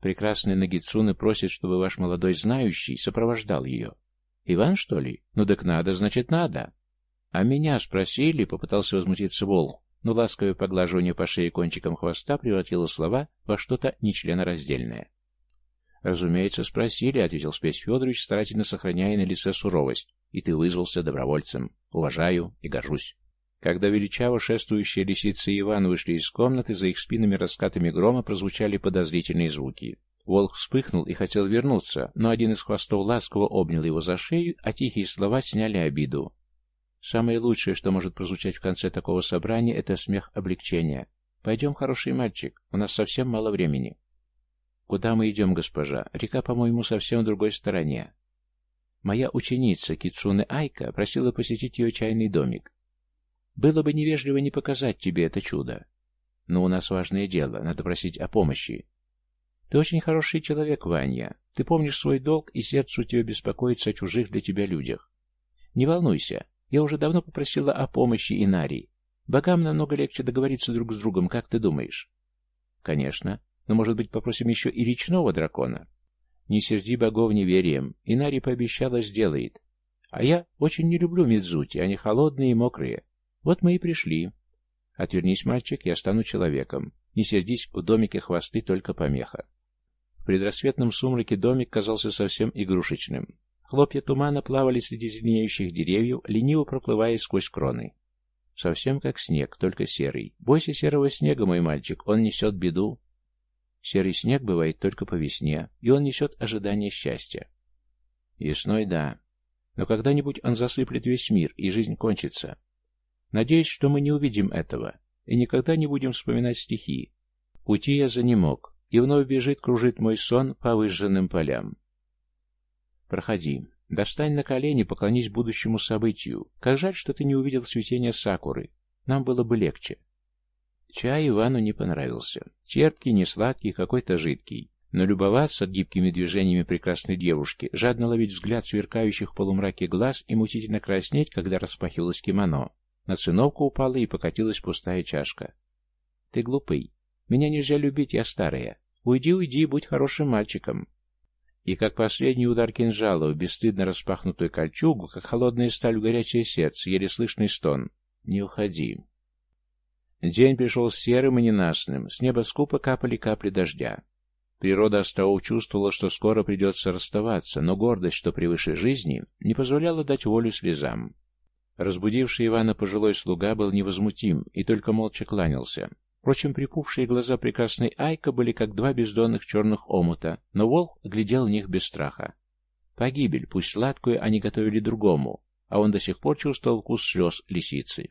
«Прекрасный Нагицуны просит, чтобы ваш молодой знающий сопровождал ее». «Иван, что ли? Ну так надо, значит, надо». «А меня спросили?» — попытался возмутиться Волх, но ласковое поглаживание по шее кончиком хвоста превратило слова во что-то нечленораздельное. «Разумеется, спросили», — ответил Спесь Федорович, старательно сохраняя на лице суровость. «И ты вызвался добровольцем. Уважаю и горжусь». Когда величаво шествующие лисицы и Иван вышли из комнаты, за их спинами раскатами грома прозвучали подозрительные звуки. Волк вспыхнул и хотел вернуться, но один из хвостов ласково обнял его за шею, а тихие слова сняли обиду. Самое лучшее, что может прозвучать в конце такого собрания, это смех облегчения. «Пойдем, хороший мальчик, у нас совсем мало времени». «Куда мы идем, госпожа? Река, по-моему, совсем в другой стороне». Моя ученица Кицуне Айка просила посетить ее чайный домик. Было бы невежливо не показать тебе это чудо. Но у нас важное дело, надо просить о помощи. Ты очень хороший человек, Ваня. Ты помнишь свой долг, и сердце у тебя беспокоится о чужих для тебя людях. Не волнуйся, я уже давно попросила о помощи Инари. Богам намного легче договориться друг с другом, как ты думаешь? Конечно. Но, может быть, попросим еще и речного дракона? Не серди богов неверием. Инари пообещала, сделает. А я очень не люблю Мидзути, они холодные и мокрые. Вот мы и пришли. Отвернись, мальчик, я стану человеком. Не сердись, в домике хвосты только помеха. В предрассветном сумраке домик казался совсем игрушечным. Хлопья тумана плавали среди зеленеющих деревьев, лениво проплывая сквозь кроны. Совсем как снег, только серый. Бойся серого снега, мой мальчик, он несет беду. Серый снег бывает только по весне, и он несет ожидание счастья. Весной — да. Но когда-нибудь он засыплет весь мир, и жизнь кончится. Надеюсь, что мы не увидим этого, и никогда не будем вспоминать стихи. Пути я за не мог, и вновь бежит, кружит мой сон по выжженным полям. Проходи. Достань на колени, поклонись будущему событию. Как жаль, что ты не увидел цветения сакуры. Нам было бы легче. Чай Ивану не понравился. Терпкий, несладкий, какой-то жидкий. Но любоваться гибкими движениями прекрасной девушки, жадно ловить взгляд сверкающих в полумраке глаз и мучительно краснеть, когда распахивалось кимоно. На циновку упала и покатилась пустая чашка. «Ты глупый. Меня нельзя любить, я старая. Уйди, уйди, будь хорошим мальчиком». И как последний удар кинжала в бесстыдно распахнутую кольчугу, как холодная сталь в горячее сердце, еле слышный стон. «Не уходи». День пришел серым и ненастным, с неба скупо капали капли дождя. Природа остроов чувствовала, что скоро придется расставаться, но гордость, что превыше жизни, не позволяла дать волю слезам. Разбудивший Ивана пожилой слуга был невозмутим и только молча кланялся. Впрочем, припухшие глаза прекрасной Айка были как два бездонных черных омута, но волк глядел в них без страха. Погибель, пусть сладкую, они готовили другому, а он до сих пор чувствовал вкус слез лисицы.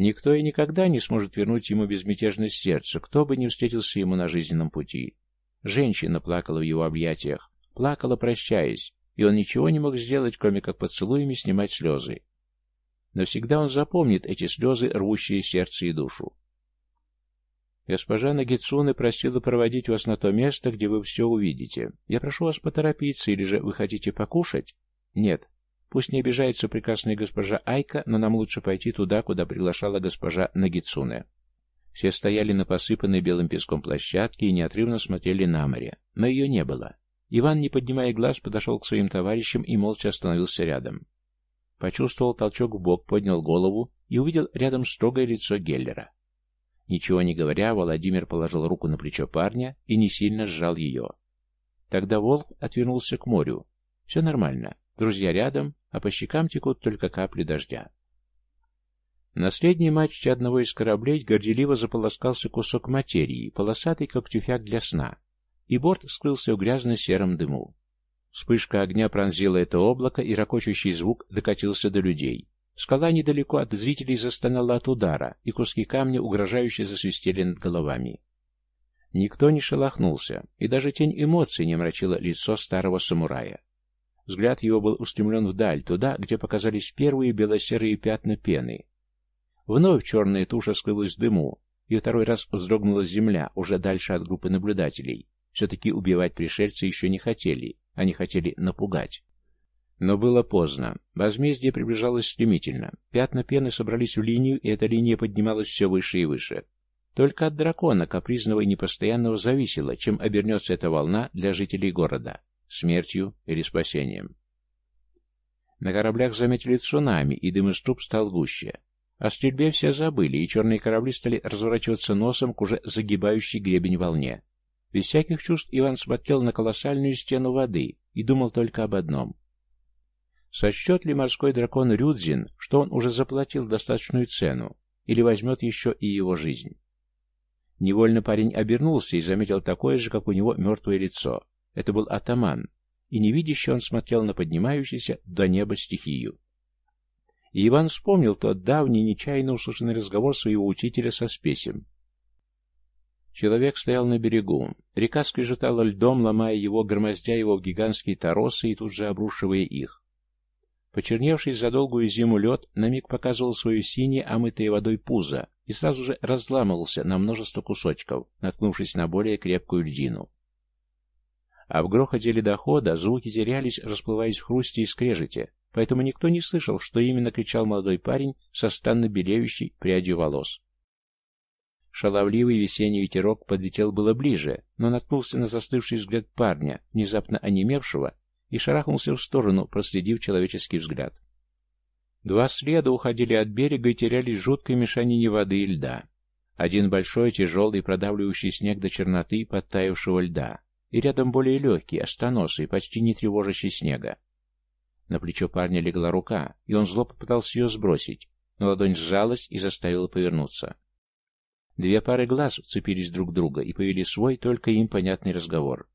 Никто и никогда не сможет вернуть ему безмятежность сердца, кто бы ни встретился ему на жизненном пути. Женщина плакала в его объятиях, плакала, прощаясь, и он ничего не мог сделать, кроме как поцелуями снимать слезы. Но всегда он запомнит эти слезы, рвущие сердце и душу. Госпожа Нагицуны просила проводить вас на то место, где вы все увидите. Я прошу вас поторопиться, или же вы хотите покушать? Нет, Пусть не обижается прекрасная госпожа Айка, но нам лучше пойти туда, куда приглашала госпожа Нагицуне. Все стояли на посыпанной белым песком площадке и неотрывно смотрели на море, но ее не было. Иван, не поднимая глаз, подошел к своим товарищам и молча остановился рядом. Почувствовал толчок в бок, поднял голову и увидел рядом строгое лицо Геллера. Ничего не говоря, Владимир положил руку на плечо парня и не сильно сжал ее. Тогда волк отвернулся к морю. Все нормально. Друзья рядом, а по щекам текут только капли дождя. На средней мачте одного из кораблей горделиво заполоскался кусок материи, полосатый, как тюфяк для сна, и борт скрылся в грязно-сером дыму. Вспышка огня пронзила это облако, и ракочущий звук докатился до людей. Скала недалеко от зрителей застонала от удара, и куски камня угрожающе засвистели над головами. Никто не шелохнулся, и даже тень эмоций не мрачила лицо старого самурая. Взгляд его был устремлен вдаль, туда, где показались первые белосерые пятна пены. Вновь черная туша скрылась в дыму, и второй раз вздрогнула земля, уже дальше от группы наблюдателей. Все-таки убивать пришельцы еще не хотели, они хотели напугать. Но было поздно. Возмездие приближалось стремительно. Пятна пены собрались в линию, и эта линия поднималась все выше и выше. Только от дракона, капризного и непостоянного, зависело, чем обернется эта волна для жителей города смертью или спасением. На кораблях заметили цунами, и дым из труб стал гуще. О стрельбе все забыли, и черные корабли стали разворачиваться носом к уже загибающей гребень волне. Без всяких чувств Иван смотрел на колоссальную стену воды и думал только об одном. Сочтет ли морской дракон Рюдзин, что он уже заплатил достаточную цену, или возьмет еще и его жизнь? Невольно парень обернулся и заметил такое же, как у него, мертвое лицо. Это был атаман, и невидяще он смотрел на поднимающуюся до неба стихию. И Иван вспомнил тот давний, нечаянно услышанный разговор своего учителя со спесем. Человек стоял на берегу. Река скрежетала льдом, ломая его, громоздя его в гигантские торосы и тут же обрушивая их. Почерневший за долгую зиму лед на миг показывал свое синее, омытое водой пузо, и сразу же разламывался на множество кусочков, наткнувшись на более крепкую льдину. А в грохоте ледохода звуки терялись, расплываясь в хрусте и скрежете, поэтому никто не слышал, что именно кричал молодой парень со странно белеющей прядью волос. Шаловливый весенний ветерок подлетел было ближе, но наткнулся на застывший взгляд парня, внезапно онемевшего, и шарахнулся в сторону, проследив человеческий взгляд. Два следа уходили от берега и терялись жуткой мешанине воды и льда. Один большой, тяжелый, продавливающий снег до черноты подтаявшего льда, и рядом более легкий, остроносый, почти не тревожащий снега. На плечо парня легла рука, и он зло попытался ее сбросить, но ладонь сжалась и заставила повернуться. Две пары глаз вцепились друг в друга и повели свой, только им понятный разговор.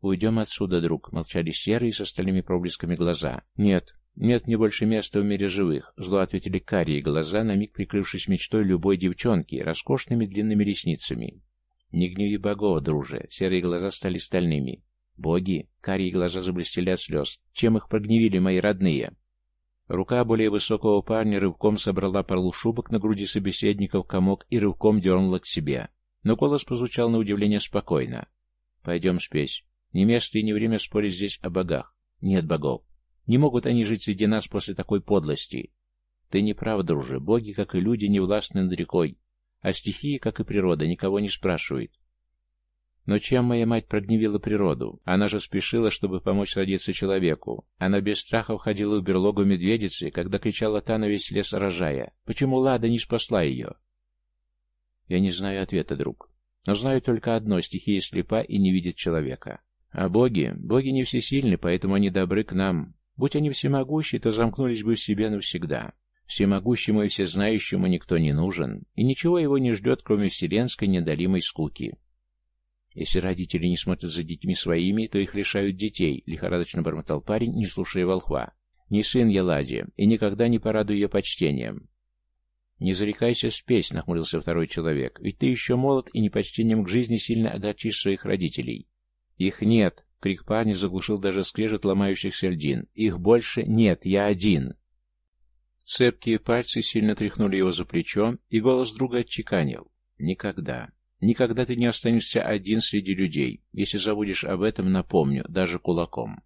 «Уйдем отсюда, друг», — молчали серые с остальными проблесками глаза. «Нет, нет мне больше места в мире живых», — зло ответили карие глаза, на миг прикрывшись мечтой любой девчонки, роскошными длинными ресницами. «Не гневи богов, друже», — серые глаза стали стальными. «Боги?» — карие глаза заблестели от слез. «Чем их прогневили мои родные?» Рука более высокого парня рывком собрала полушубок на груди собеседника в комок и рывком дернула к себе. Но голос прозвучал на удивление спокойно. «Пойдем, спесь. Не место и не время спорить здесь о богах. Нет богов. Не могут они жить среди нас после такой подлости. Ты не прав, друже. Боги, как и люди, не властны над рекой. А стихии, как и природа, никого не спрашивают. Но чем моя мать прогневила природу? Она же спешила, чтобы помочь родиться человеку. Она без страха входила в берлогу медведицы, когда кричала та на весь лес рожая. Почему Лада не спасла ее? Я не знаю ответа, друг. Но знаю только одно — стихия слепа и не видит человека. А боги? Боги не всесильны, поэтому они добры к нам. Будь они всемогущи, то замкнулись бы в себе навсегда. Всемогущему и всезнающему никто не нужен, и ничего его не ждет, кроме вселенской недалимой скуки. Если родители не смотрят за детьми своими, то их лишают детей, лихорадочно бормотал парень, не слушая волхва. Не сын я Ладе, и никогда не порадую ее почтением. Не зарекайся спесь, нахмурился второй человек, ведь ты еще молод и непочтением к жизни сильно огорчишь своих родителей. Их нет, крик парня заглушил даже скрежет ломающихся льдин. Их больше нет, я один. Цепкие пальцы сильно тряхнули его за плечо, и голос друга отчеканил. Никогда. Никогда ты не останешься один среди людей. Если забудешь об этом, напомню, даже кулаком.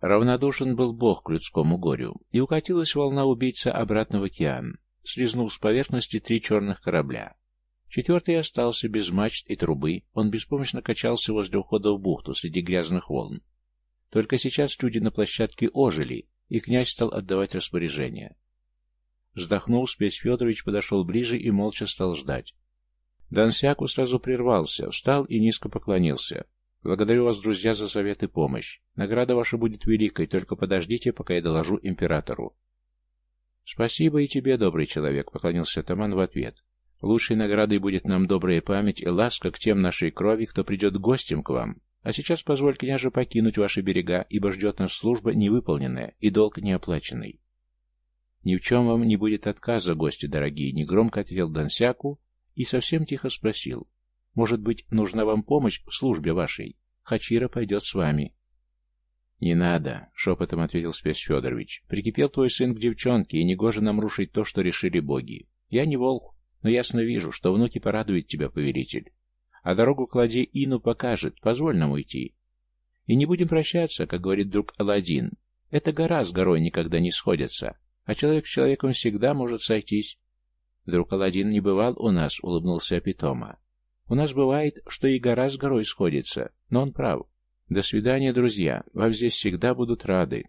Равнодушен был Бог к людскому горю, и укатилась волна убийца обратно в океан, слизнув с поверхности три черных корабля. Четвертый остался без мачт и трубы, он беспомощно качался возле ухода в бухту среди грязных волн. Только сейчас люди на площадке ожили, и князь стал отдавать распоряжение. Вздохнул, Спесь Федорович подошел ближе и молча стал ждать. Дансяку сразу прервался, встал и низко поклонился. «Благодарю вас, друзья, за совет и помощь. Награда ваша будет великой, только подождите, пока я доложу императору». «Спасибо и тебе, добрый человек», — поклонился Таман в ответ. «Лучшей наградой будет нам добрая память и ласка к тем нашей крови, кто придет гостем к вам. А сейчас позволь, княже, покинуть ваши берега, ибо ждет нас служба невыполненная и долг неоплаченный». «Ни в чем вам не будет отказа, гости дорогие», — негромко ответил Дансяку, и совсем тихо спросил. «Может быть, нужна вам помощь в службе вашей? Хачира пойдет с вами». «Не надо», — шепотом ответил Спец Федорович. «Прикипел твой сын к девчонке, и негоже нам рушить то, что решили боги. Я не волк, но ясно вижу, что внуки порадует тебя, повелитель. А дорогу клади Ину покажет, позволь нам уйти. И не будем прощаться, как говорит друг Аладдин. Эта гора с горой никогда не сходятся, а человек с человеком всегда может сойтись. Вдруг Аладдин не бывал у нас, улыбнулся Апитома. У нас бывает, что и гора с горой сходится, но он прав. До свидания, друзья. Вам здесь всегда будут рады.